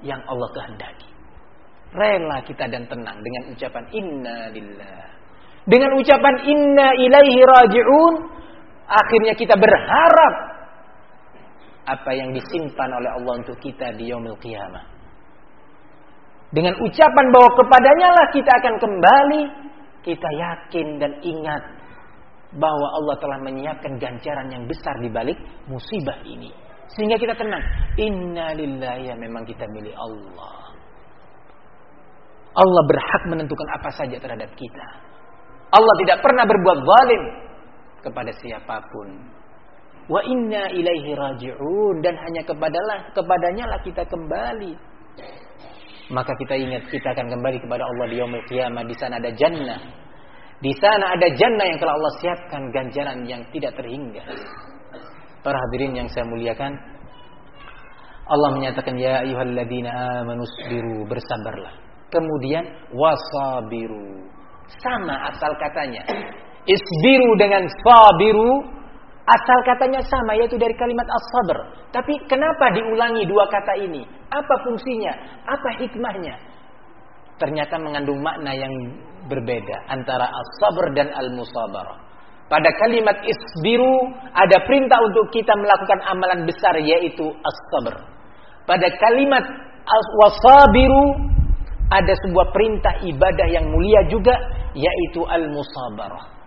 [SPEAKER 1] yang Allah kehendaki. Rela kita dan tenang dengan ucapan inna lillah. Dengan ucapan inna ilaihi raji'un, akhirnya kita berharap apa yang disimpan oleh Allah untuk kita di yaumil qiyamah. Dengan ucapan bahwa kepadanya lah kita akan kembali, kita yakin dan ingat bahwa Allah telah menyiapkan ganjaran yang besar di balik musibah ini. Sehingga kita tenang. Inna lillahi ya memang kita milik Allah. Allah berhak menentukan apa saja terhadap kita. Allah tidak pernah berbuat zalim kepada siapa pun. Wa inna ilaihi raji'un dan hanya kepadalah kepadanya lah kita kembali. Maka kita ingat kita akan kembali kepada Allah di yaumul qiyamah di sana ada jannah di sana ada jannah yang telah Allah siapkan ganjaran yang tidak terhingga. Para hadirin yang saya muliakan, Allah menyatakan ya ayyuhalladzina amanu sabiru bersabarlah. Kemudian wasabiru. Sama asal katanya. Isbiru dengan sabiru asal katanya sama yaitu dari kalimat as-sabr. Tapi kenapa diulangi dua kata ini? Apa fungsinya? Apa hikmahnya? Ternyata mengandung makna yang berbeda antara as-sabr dan al-musabarah. Pada kalimat isbiru ada perintah untuk kita melakukan amalan besar yaitu as-sabr. Pada kalimat wasabiru ada sebuah perintah ibadah yang mulia juga yaitu al-musabarah.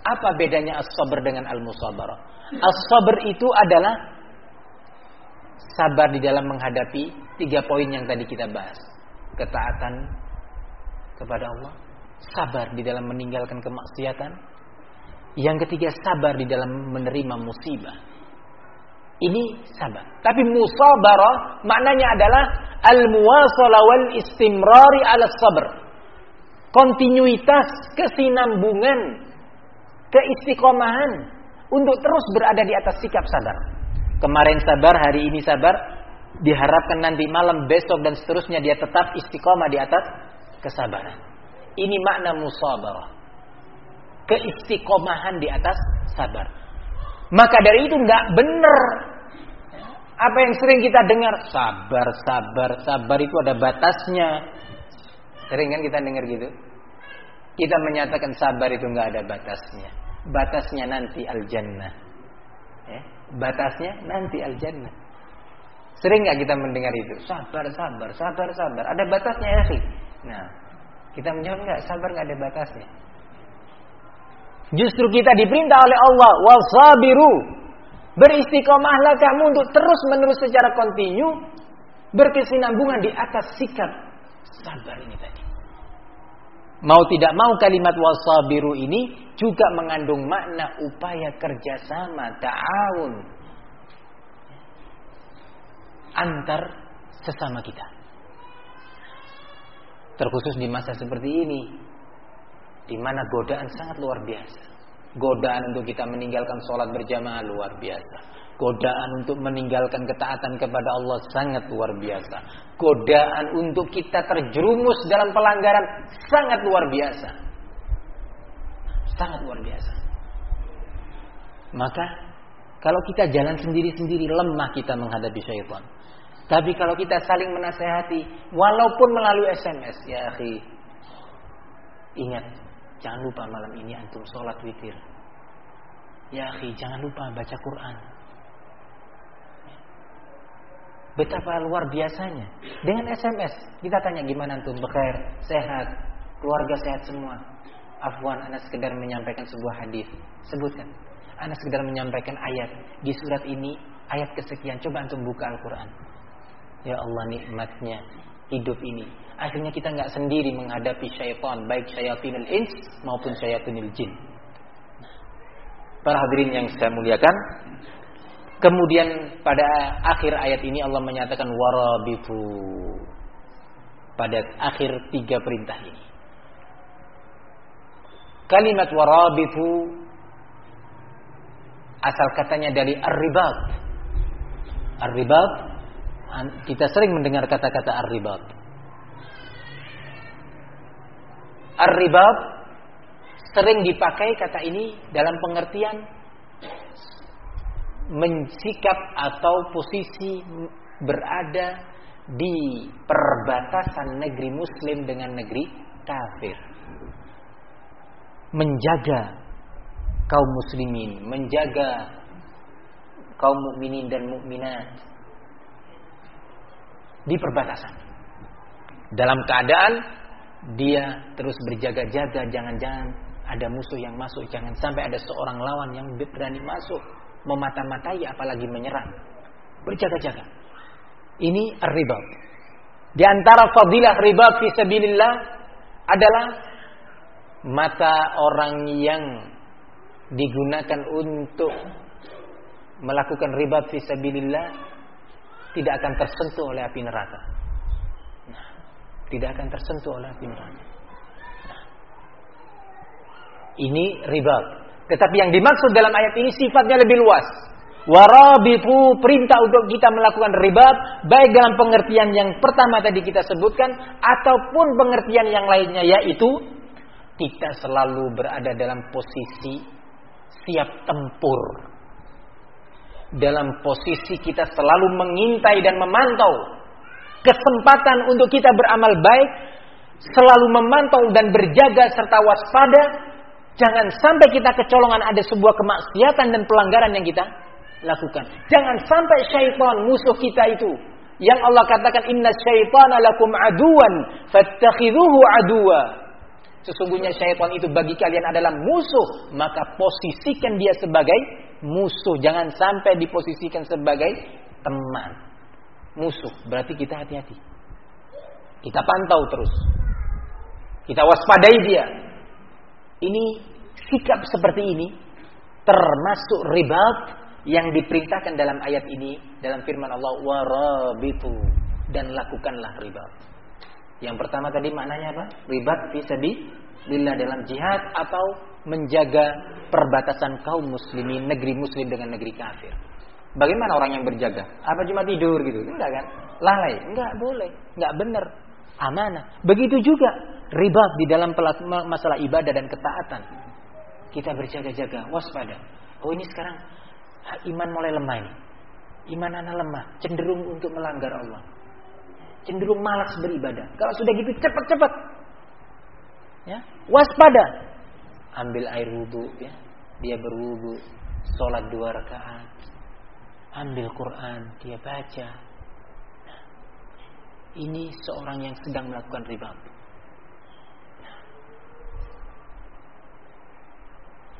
[SPEAKER 1] Apa bedanya as-sabr dengan al-musabarah? As-sabr itu adalah sabar di dalam menghadapi tiga poin yang tadi kita bahas. Ketaatan kepada Allah, sabar di dalam meninggalkan kemaksiatan. Yang ketiga sabar di dalam menerima musibah. Ini sabar. Tapi musabarah maknanya adalah al-muwasalah wal istimrari ala sabr. Kontinuitas, kesinambungan, keistiqomahan untuk terus berada di atas sikap sabar. Kemarin sabar, hari ini sabar, diharapkan nanti malam, besok dan seterusnya dia tetap istiqomah di atas kesabaran. Ini makna musabarah. Keistiqomahan di atas sabar. Maka dari itu nggak benar apa yang sering kita dengar sabar, sabar, sabar itu ada batasnya. Sering kan kita dengar gitu? Kita menyatakan sabar itu nggak ada batasnya. Batasnya nanti al jannah. Ya, batasnya nanti al jannah. Sering nggak kita mendengar itu? Sabar, sabar, sabar, sabar. Ada batasnya ya sih. Nah, kita menjawab enggak, sabar enggak ada batasnya. Justru kita diperintah oleh Allah, wasabiru. Beristiqomahlah kamu untuk terus menerus secara kontinu berkesinambungan di atas sikap sabar ini tadi. Mau tidak mau kalimat wasabiru ini juga mengandung makna upaya kerjasama, ta'awun antar sesama kita. Terkhusus di masa seperti ini di mana godaan sangat luar biasa. Godaan untuk kita meninggalkan sholat berjamaah luar biasa. Godaan untuk meninggalkan ketaatan kepada Allah sangat luar biasa. Godaan untuk kita terjerumus dalam pelanggaran sangat luar biasa. Sangat luar biasa. Maka kalau kita jalan sendiri-sendiri lemah kita menghadapi syaitan. Tapi kalau kita saling menasehati, walaupun melalui SMS, ya akhi, ingat, jangan lupa malam ini antum sholat witir. Ya akhi, jangan lupa baca Quran. Betapa luar biasanya. Dengan SMS, kita tanya gimana antum, bekhair, sehat, keluarga sehat semua. Afwan, anda sekedar menyampaikan sebuah hadis. Sebutkan. Anda sekedar menyampaikan ayat. Di surat ini, ayat kesekian. Coba antum buka Al-Quran Ya Allah nikmatnya hidup ini. Akhirnya kita nggak sendiri menghadapi syaitan, baik syaitanul ins maupun syaitanul jin. Para hadirin yang saya muliakan, kemudian pada akhir ayat ini Allah menyatakan warabitu pada akhir tiga perintah ini. Kalimat warabitu asal katanya dari ar-ribat. Ar-ribat kita sering mendengar kata-kata ar-ribat. Ar-ribat sering dipakai kata ini dalam pengertian mensikap atau posisi berada di perbatasan negeri muslim dengan negeri kafir. Menjaga kaum muslimin, menjaga kaum mukminin dan mukminat di perbatasan. Dalam keadaan dia terus berjaga-jaga, jangan-jangan ada musuh yang masuk, jangan sampai ada seorang lawan yang berani masuk, memata-matai apalagi menyerang. Berjaga-jaga. Ini riba. Di antara fadilah riba fi sabilillah adalah mata orang yang digunakan untuk melakukan riba fi sabilillah tidak akan tersentuh oleh api neraka. Nah, tidak akan tersentuh oleh api neraka. Nah, ini riba. Tetapi yang dimaksud dalam ayat ini sifatnya lebih luas. Warabitu perintah untuk kita melakukan riba baik dalam pengertian yang pertama tadi kita sebutkan ataupun pengertian yang lainnya yaitu kita selalu berada dalam posisi siap tempur. Dalam posisi kita selalu mengintai dan memantau kesempatan untuk kita beramal baik, selalu memantau dan berjaga serta waspada Jangan sampai kita kecolongan ada sebuah kemaksiatan dan pelanggaran yang kita lakukan. Jangan sampai syaitan musuh kita itu yang Allah katakan inna syaitana lakum aduan fattakhidhuhu aduwa. Sesungguhnya syaitan itu bagi kalian adalah musuh, maka posisikan dia sebagai musuh. Jangan sampai diposisikan sebagai teman. Musuh, berarti kita hati-hati. Kita pantau terus. Kita waspadai dia. Ini sikap seperti ini termasuk ribat yang diperintahkan dalam ayat ini dalam firman Allah warabitu dan lakukanlah ribat. Yang pertama tadi maknanya apa? Ribat bisa billah dalam jihad atau menjaga perbatasan kaum muslimin negeri muslim dengan negeri kafir. Bagaimana orang yang berjaga? Apa cuma tidur gitu? Enggak kan? Lalai? Enggak boleh. Enggak benar amanah. Begitu juga riba di dalam masalah ibadah dan ketaatan. Kita berjaga-jaga, waspada. Oh ini sekarang iman mulai lemah ini. Iman anak lemah, cenderung untuk melanggar Allah. Cenderung malas beribadah. Kalau sudah gitu cepat-cepat. Ya, waspada. Ambil air wudhu ya. Dia berwudhu, sholat dua rakaat. Ambil Quran, dia baca, ini seorang yang sedang melakukan riba.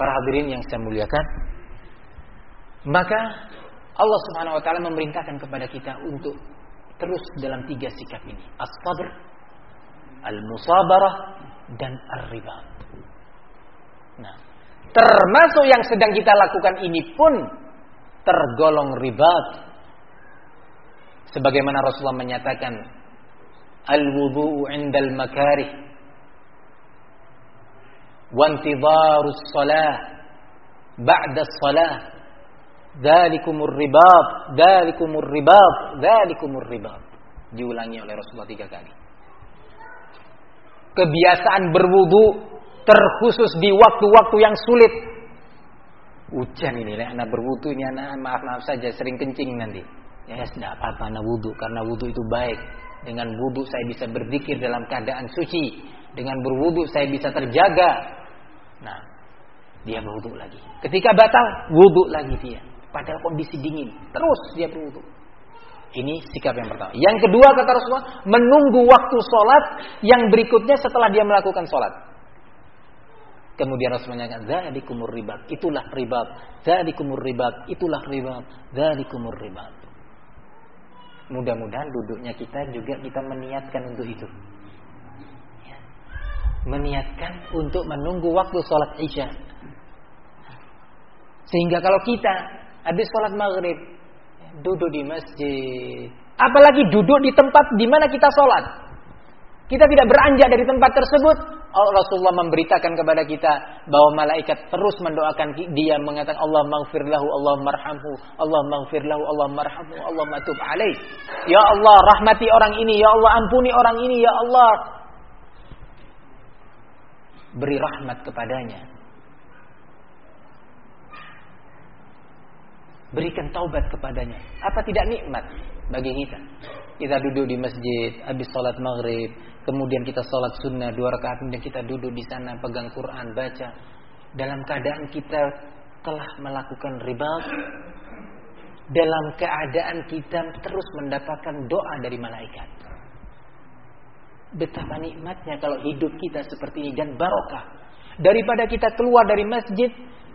[SPEAKER 1] Para hadirin yang saya muliakan, maka Allah Subhanahu wa taala memerintahkan kepada kita untuk terus dalam tiga sikap ini. As-sabr, al-musabarah dan ar-riba. Nah, termasuk yang sedang kita lakukan ini pun tergolong riba. Sebagaimana Rasulullah menyatakan, al-wudu'u 'indal makarih intidharus salah ba'da salah dzalikumur ribab. Dzalikumur ribab. Dzalikumur ribab. Diulangi oleh Rasulullah tiga kali. Kebiasaan berwudu terkhusus di waktu-waktu yang sulit. Hujan ini anak berwudu ini anak maaf maaf saja sering kencing nanti. Ya tidak apa-apa anak wudu karena wudu itu baik. Dengan wudhu saya bisa berzikir dalam keadaan suci. Dengan berwudhu saya bisa terjaga. Nah, dia berwudhu lagi. Ketika batal, wudhu lagi dia. Padahal kondisi dingin. Terus dia berwudhu. Ini sikap yang pertama. Yang kedua kata Rasulullah, menunggu waktu sholat yang berikutnya setelah dia melakukan sholat. Kemudian Rasul menyatakan, Zalikumur ribat, itulah ribat. Zalikumur ribat, itulah ribat. Zalikumur ribat. Mudah-mudahan duduknya kita juga kita meniatkan untuk itu. Meniatkan untuk menunggu waktu sholat isya. Sehingga kalau kita habis sholat maghrib duduk di masjid, apalagi duduk di tempat di mana kita sholat, kita tidak beranjak dari tempat tersebut. Rasulullah memberitakan kepada kita bahwa malaikat terus mendoakan dia mengatakan Allah maghfir lahu, Allah marhamhu, Allah maghfir lahu, Allah marhamhu, Allah matub alaih. Ya Allah rahmati orang ini, ya Allah ampuni orang ini, ya Allah beri rahmat kepadanya. Berikan taubat kepadanya. Apa tidak nikmat bagi kita? Kita duduk di masjid, habis sholat maghrib, kemudian kita sholat sunnah dua rakaat, kemudian kita duduk di sana pegang Quran, baca. Dalam keadaan kita telah melakukan riba, dalam keadaan kita terus mendapatkan doa dari malaikat. Betapa nikmatnya kalau hidup kita seperti ini dan barokah. Daripada kita keluar dari masjid,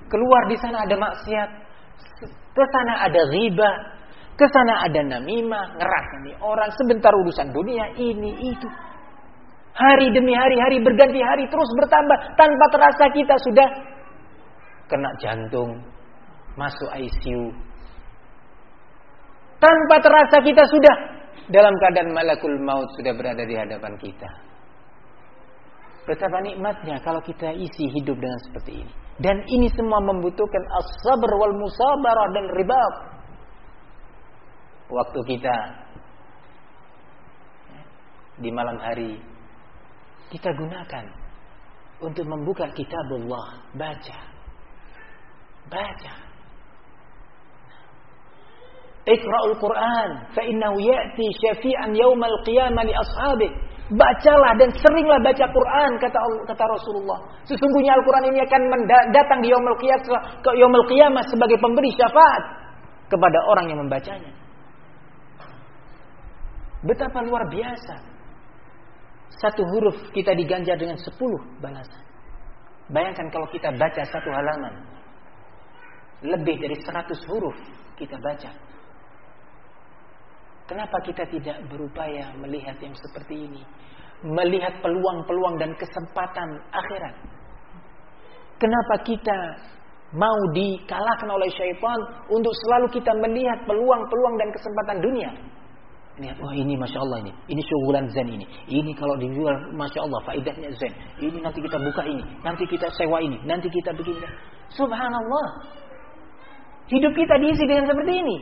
[SPEAKER 1] keluar di sana ada maksiat, ke sana ada riba, ke sana ada namimah, ngerasani orang, sebentar urusan dunia ini itu. Hari demi hari, hari berganti hari terus bertambah tanpa terasa kita sudah kena jantung, masuk ICU. Tanpa terasa kita sudah dalam keadaan malakul maut sudah berada di hadapan kita. Betapa nikmatnya kalau kita isi hidup dengan seperti ini. Dan ini semua membutuhkan as-sabr wal musabarah dan ribat. Waktu kita di malam hari kita gunakan untuk membuka kitabullah, baca. Baca. Iqra'ul Qur'an fa innahu ya'ti syafi'an yaumal qiyamah li ashabih. Bacalah dan seringlah baca Quran kata kata Rasulullah. Sesungguhnya Al-Quran ini akan datang di yaumul qiyamah ke yaumul qiyamah sebagai pemberi syafaat kepada orang yang membacanya. Betapa luar biasa. Satu huruf kita diganjar dengan sepuluh balasan. Bayangkan kalau kita baca satu halaman. Lebih dari seratus huruf kita baca. Kenapa kita tidak berupaya melihat yang seperti ini? Melihat peluang-peluang dan kesempatan akhirat. Kenapa kita mau dikalahkan oleh syaitan untuk selalu kita melihat peluang-peluang dan kesempatan dunia? Lihat, oh ini Masya Allah ini. Ini syugulan zen ini. Ini kalau dijual Masya Allah faidahnya zen. Ini nanti kita buka ini. Nanti kita sewa ini. Nanti kita bikin. Subhanallah. Hidup kita diisi dengan seperti ini.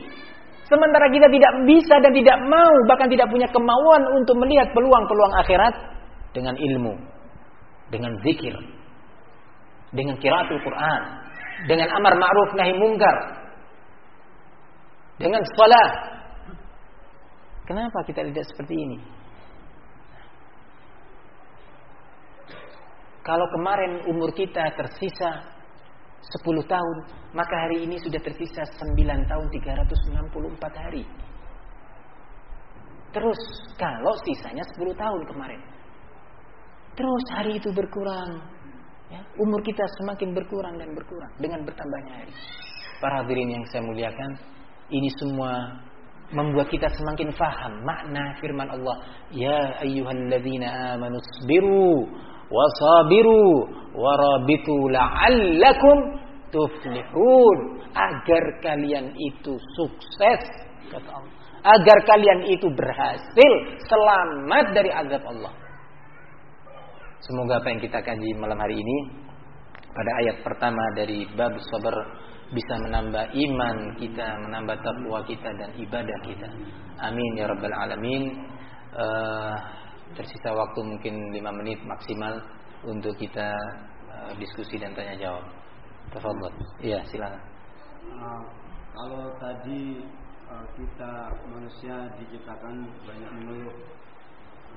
[SPEAKER 1] Sementara kita tidak bisa dan tidak mau, bahkan tidak punya kemauan untuk melihat peluang-peluang akhirat dengan ilmu, dengan zikir, dengan kiraatul Quran, dengan amar ma'ruf nahi mungkar, dengan salat. Kenapa kita tidak seperti ini? Kalau kemarin umur kita tersisa 10 tahun, maka hari ini sudah tersisa 9 tahun 364 hari. Terus kalau sisanya 10 tahun kemarin. Terus hari itu berkurang. Ya, umur kita semakin berkurang dan berkurang dengan bertambahnya hari. Para hadirin yang saya muliakan, ini semua membuat kita semakin faham makna firman Allah, "Ya ayyuhalladzina amanu sabiru wasabiru warabitu la'allakum tuflihun. Agar kalian itu sukses kata Allah. Agar kalian itu berhasil selamat dari azab Allah. Semoga apa yang kita kaji malam hari ini pada ayat pertama dari bab sabar bisa menambah iman kita menambah takwa kita dan ibadah kita. Amin ya rabbal alamin. Uh, tersisa waktu mungkin 5 menit maksimal untuk kita uh, diskusi dan tanya jawab. Tafadhol. Iya, silakan.
[SPEAKER 2] Uh, kalau tadi uh, kita manusia diciptakan banyak mengeluh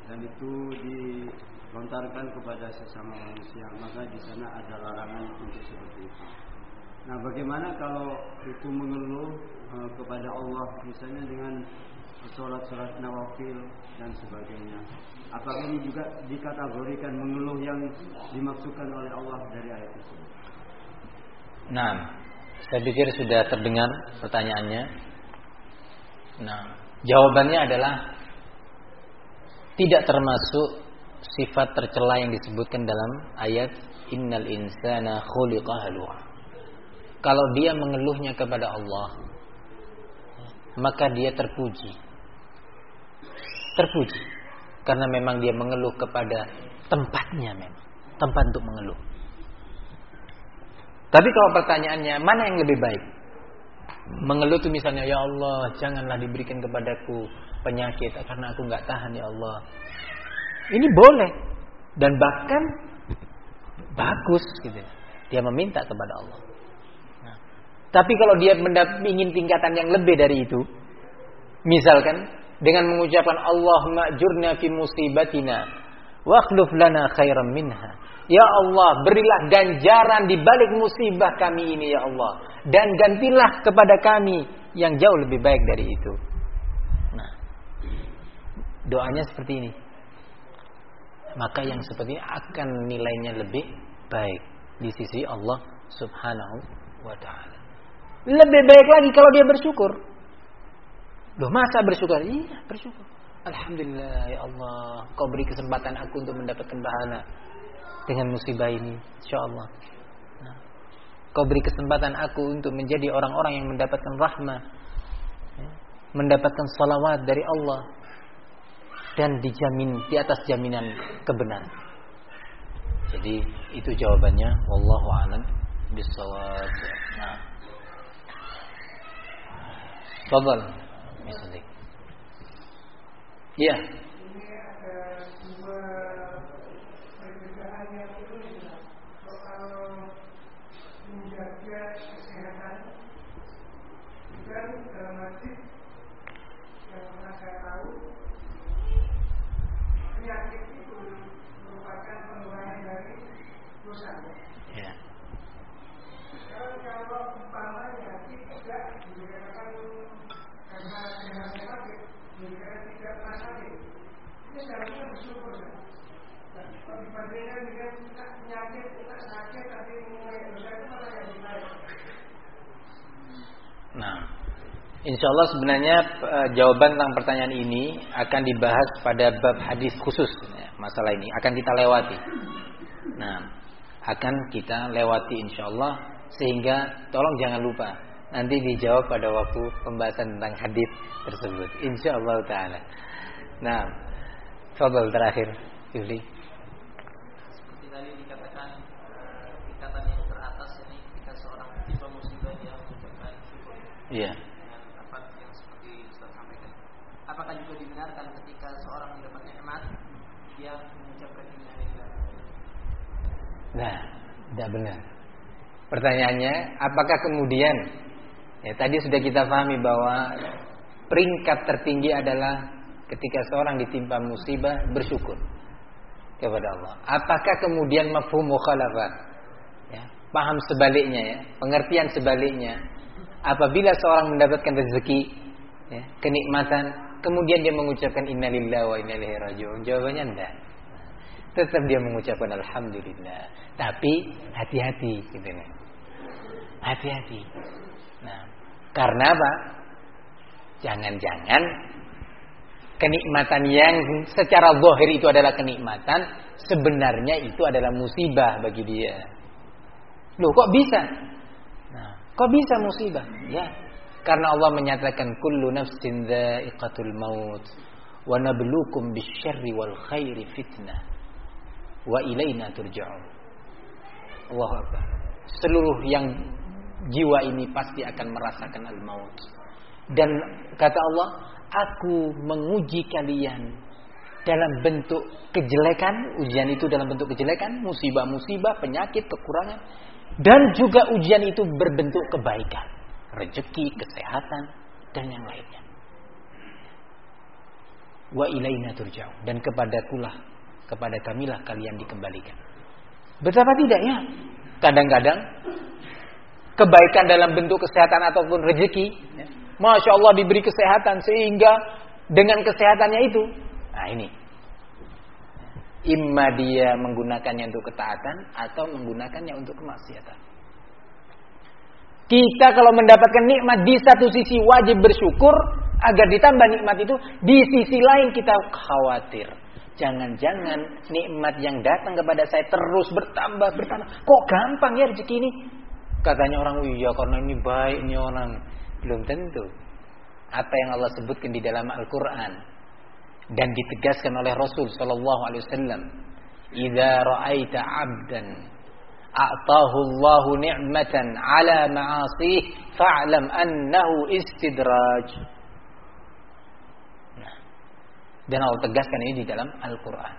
[SPEAKER 2] dan itu dilontarkan kepada sesama manusia, maka di sana ada larangan untuk seperti itu. Nah, bagaimana kalau itu mengeluh uh, kepada Allah misalnya dengan sholat-sholat nawafil dan sebagainya. Apakah ini juga dikategorikan mengeluh yang dimaksudkan oleh Allah dari ayat tersebut?
[SPEAKER 1] Nah, saya pikir sudah terdengar pertanyaannya. Nah, jawabannya adalah tidak termasuk sifat tercela yang disebutkan dalam ayat innal insana khuliqa halwa. kalau dia mengeluhnya kepada Allah, maka dia terpuji. Terpuji. Karena memang dia mengeluh kepada tempatnya memang. Tempat untuk mengeluh. Tapi kalau pertanyaannya, mana yang lebih baik? Mengeluh itu misalnya, Ya Allah, janganlah diberikan kepadaku penyakit karena aku nggak tahan ya Allah. Ini boleh. Dan bahkan bagus gitu. Dia meminta kepada Allah. Nah, tapi kalau dia ingin tingkatan yang lebih dari itu, misalkan dengan mengucapkan Allahumma jurna fi musibatina wa lana khairan minha. Ya Allah, berilah ganjaran di balik musibah kami ini ya Allah dan gantilah kepada kami yang jauh lebih baik dari itu. Nah, doanya seperti ini. Maka yang seperti ini akan nilainya lebih baik di sisi Allah Subhanahu wa taala. Lebih baik lagi kalau dia bersyukur. Loh, masa bersyukur? Iya, bersyukur. Alhamdulillah ya Allah, kau beri kesempatan aku untuk mendapatkan pahala dengan musibah ini, insyaallah. Nah, kau beri kesempatan aku untuk menjadi orang-orang yang mendapatkan rahmat, ya, mendapatkan salawat dari Allah dan dijamin di atas jaminan kebenaran. Jadi itu jawabannya wallahu alam bisawab. Nah. Misalnya. Iya. Insya Allah sebenarnya uh, jawaban tentang pertanyaan ini akan dibahas pada bab hadis khusus ya, masalah ini akan kita lewati. Nah, akan kita lewati insya Allah sehingga tolong jangan lupa nanti dijawab pada waktu pembahasan tentang hadis tersebut. Insya Allah taala. Nah, soal terakhir, Yuli.
[SPEAKER 3] Seperti tadi dikatakan ikatan yang teratas ini ketika seorang tiba musibah dia mengucapkan syukur.
[SPEAKER 1] Iya.
[SPEAKER 3] apakah juga dibenarkan ketika seorang mendapat nikmat
[SPEAKER 1] Nah, tidak benar. Pertanyaannya, apakah kemudian ya tadi sudah kita pahami bahwa peringkat tertinggi adalah ketika seorang ditimpa musibah bersyukur kepada Allah. Apakah kemudian mafhum mukhalafah? Ya, paham sebaliknya ya, pengertian sebaliknya. Apabila seorang mendapatkan rezeki, ya, kenikmatan, kemudian dia mengucapkan innalillahi wa inna ilaihi rajiun? Jawabannya enggak. Tetap dia mengucapkan alhamdulillah. Tapi hati-hati gitu kan. Hati-hati. Nah, karena apa? Jangan-jangan kenikmatan yang secara zahir itu adalah kenikmatan, sebenarnya itu adalah musibah bagi dia. Loh, kok bisa? Nah, kok bisa musibah? Ya, karena Allah menyatakan kullu nafsin dha'iqatul maut wa nabluukum bisyarri wal khairi fitnah wa ilaina turja'un. Allah Akbar. Seluruh yang jiwa ini pasti akan merasakan al-maut. Dan kata Allah, aku menguji kalian dalam bentuk kejelekan, ujian itu dalam bentuk kejelekan, musibah-musibah, penyakit, kekurangan, dan juga ujian itu berbentuk kebaikan rezeki, kesehatan, dan yang lainnya. Wa ilaina turja'u dan kepada kulah, kepada kamilah kalian dikembalikan. Betapa tidak ya? Kadang-kadang kebaikan dalam bentuk kesehatan ataupun rezeki, ya, masya Allah diberi kesehatan sehingga dengan kesehatannya itu, nah ini, imma dia menggunakannya untuk ketaatan atau menggunakannya untuk kemaksiatan. Kita kalau mendapatkan nikmat di satu sisi wajib bersyukur agar ditambah nikmat itu, di sisi lain kita khawatir. Jangan-jangan nikmat yang datang kepada saya terus bertambah bertambah. Kok gampang ya rezeki ini? Katanya orang, oh iya karena ini baik ini orang. Belum tentu. Apa yang Allah sebutkan di dalam Al-Quran dan ditegaskan oleh Rasul Sallallahu Alaihi Wasallam, "Idza ra'aita 'abdan a'tahu Allahu ni'matan 'ala ma'asih, fa'lam annahu istidraj." Nah, dan Allah tegaskan ini di dalam Al-Quran.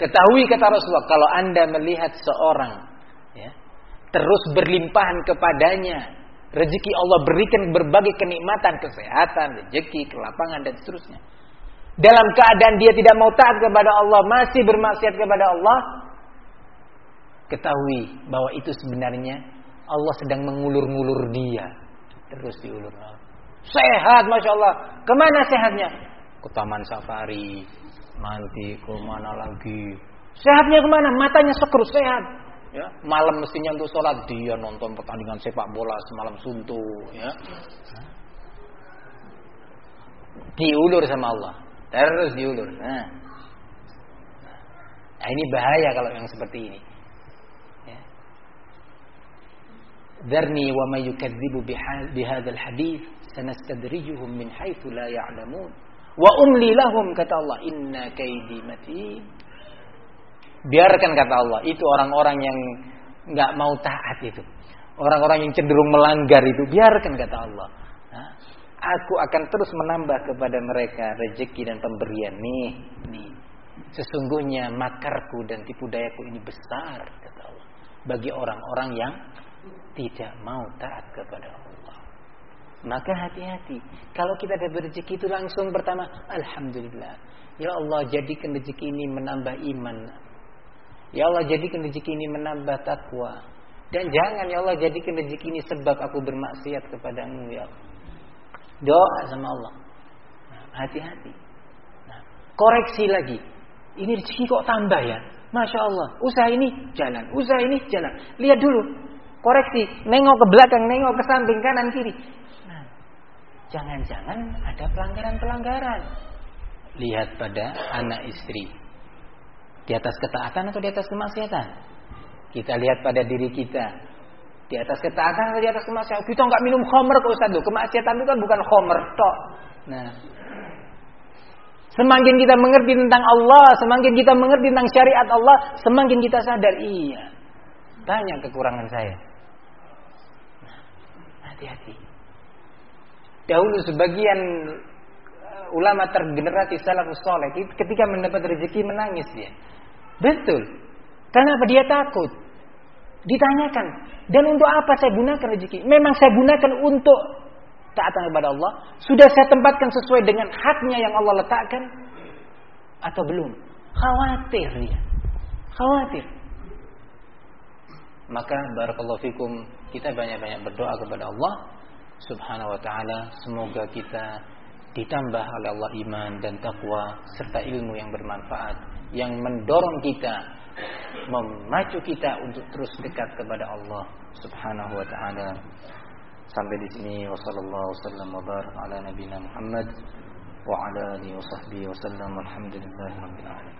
[SPEAKER 1] Ketahui kata Rasulullah, kalau anda melihat seorang ya, terus berlimpahan kepadanya, rezeki Allah berikan berbagai kenikmatan, kesehatan, rezeki, kelapangan dan seterusnya. Dalam keadaan dia tidak mau taat kepada Allah, masih bermaksiat kepada Allah, ketahui bahwa itu sebenarnya Allah sedang mengulur-ngulur dia. Terus diulur. Sehat, masya Allah. Ke mana sehatnya? Ke taman safari, nanti ke mana lagi? Sehatnya ke mana? Matanya sekrut sehat. Ya, malam mestinya untuk sholat dia nonton pertandingan sepak bola semalam suntuk. Ya. Diulur sama Allah, terus diulur. Nah. nah, ini bahaya kalau yang seperti ini. Ya. May yukadzibu bihadzal hadis sanastadrijuhum min haitsu la ya'lamun. Wa umli lahum kata Allah inna kaidi matin. Biarkan kata Allah itu orang-orang yang nggak mau taat itu. Orang-orang yang cenderung melanggar itu biarkan kata Allah. Nah, aku akan terus menambah kepada mereka rezeki dan pemberian. Nih nih. Sesungguhnya makarku dan tipu dayaku ini besar kata Allah bagi orang-orang yang tidak mau taat kepada Allah maka hati-hati. Kalau kita ada rezeki itu langsung pertama, Alhamdulillah. Ya Allah jadikan rezeki ini menambah iman. Ya Allah jadikan rezeki ini menambah takwa. Dan jangan ya Allah jadikan rezeki ini sebab aku bermaksiat kepadamu ya Allah. Doa sama Allah. Nah, hati-hati. Nah, koreksi lagi. Ini rezeki kok tambah ya? Masya Allah. Usaha ini jalan. Usaha ini jalan. Lihat dulu. Koreksi. Nengok ke belakang. Nengok ke samping kanan kiri. Jangan-jangan ada pelanggaran-pelanggaran. Lihat pada anak istri. Di atas ketaatan atau di atas kemaksiatan? Kita lihat pada diri kita. Di atas ketaatan atau di atas kemaksiatan? Kita nggak minum khomer ke Ustaz. Kemaksiatan itu kan bukan khomer toh. Nah, Semakin kita mengerti tentang Allah, semakin kita mengerti tentang syariat Allah, semakin kita sadar, iya, banyak kekurangan saya. Hati-hati. Dahulu sebagian uh, ulama tergenerasi salafus soleh ketika mendapat rezeki menangis dia. Betul. Kenapa dia takut? Ditanyakan, dan untuk apa saya gunakan rezeki? Memang saya gunakan untuk taatan kepada Allah. Sudah saya tempatkan sesuai dengan haknya yang Allah letakkan atau belum? Khawatir dia. Khawatir. Maka barakallahu fikum kita banyak-banyak berdoa kepada Allah Subhanahu wa taala semoga kita ditambah oleh Allah iman dan takwa serta ilmu yang bermanfaat yang mendorong kita memacu kita untuk terus dekat kepada Allah Subhanahu wa taala. Sampai di sini wasallallahu wasallam wa ala nabiyina Muhammad wa ala alihi wa sahbihi wasallam walhamdulillahi rabbil alamin.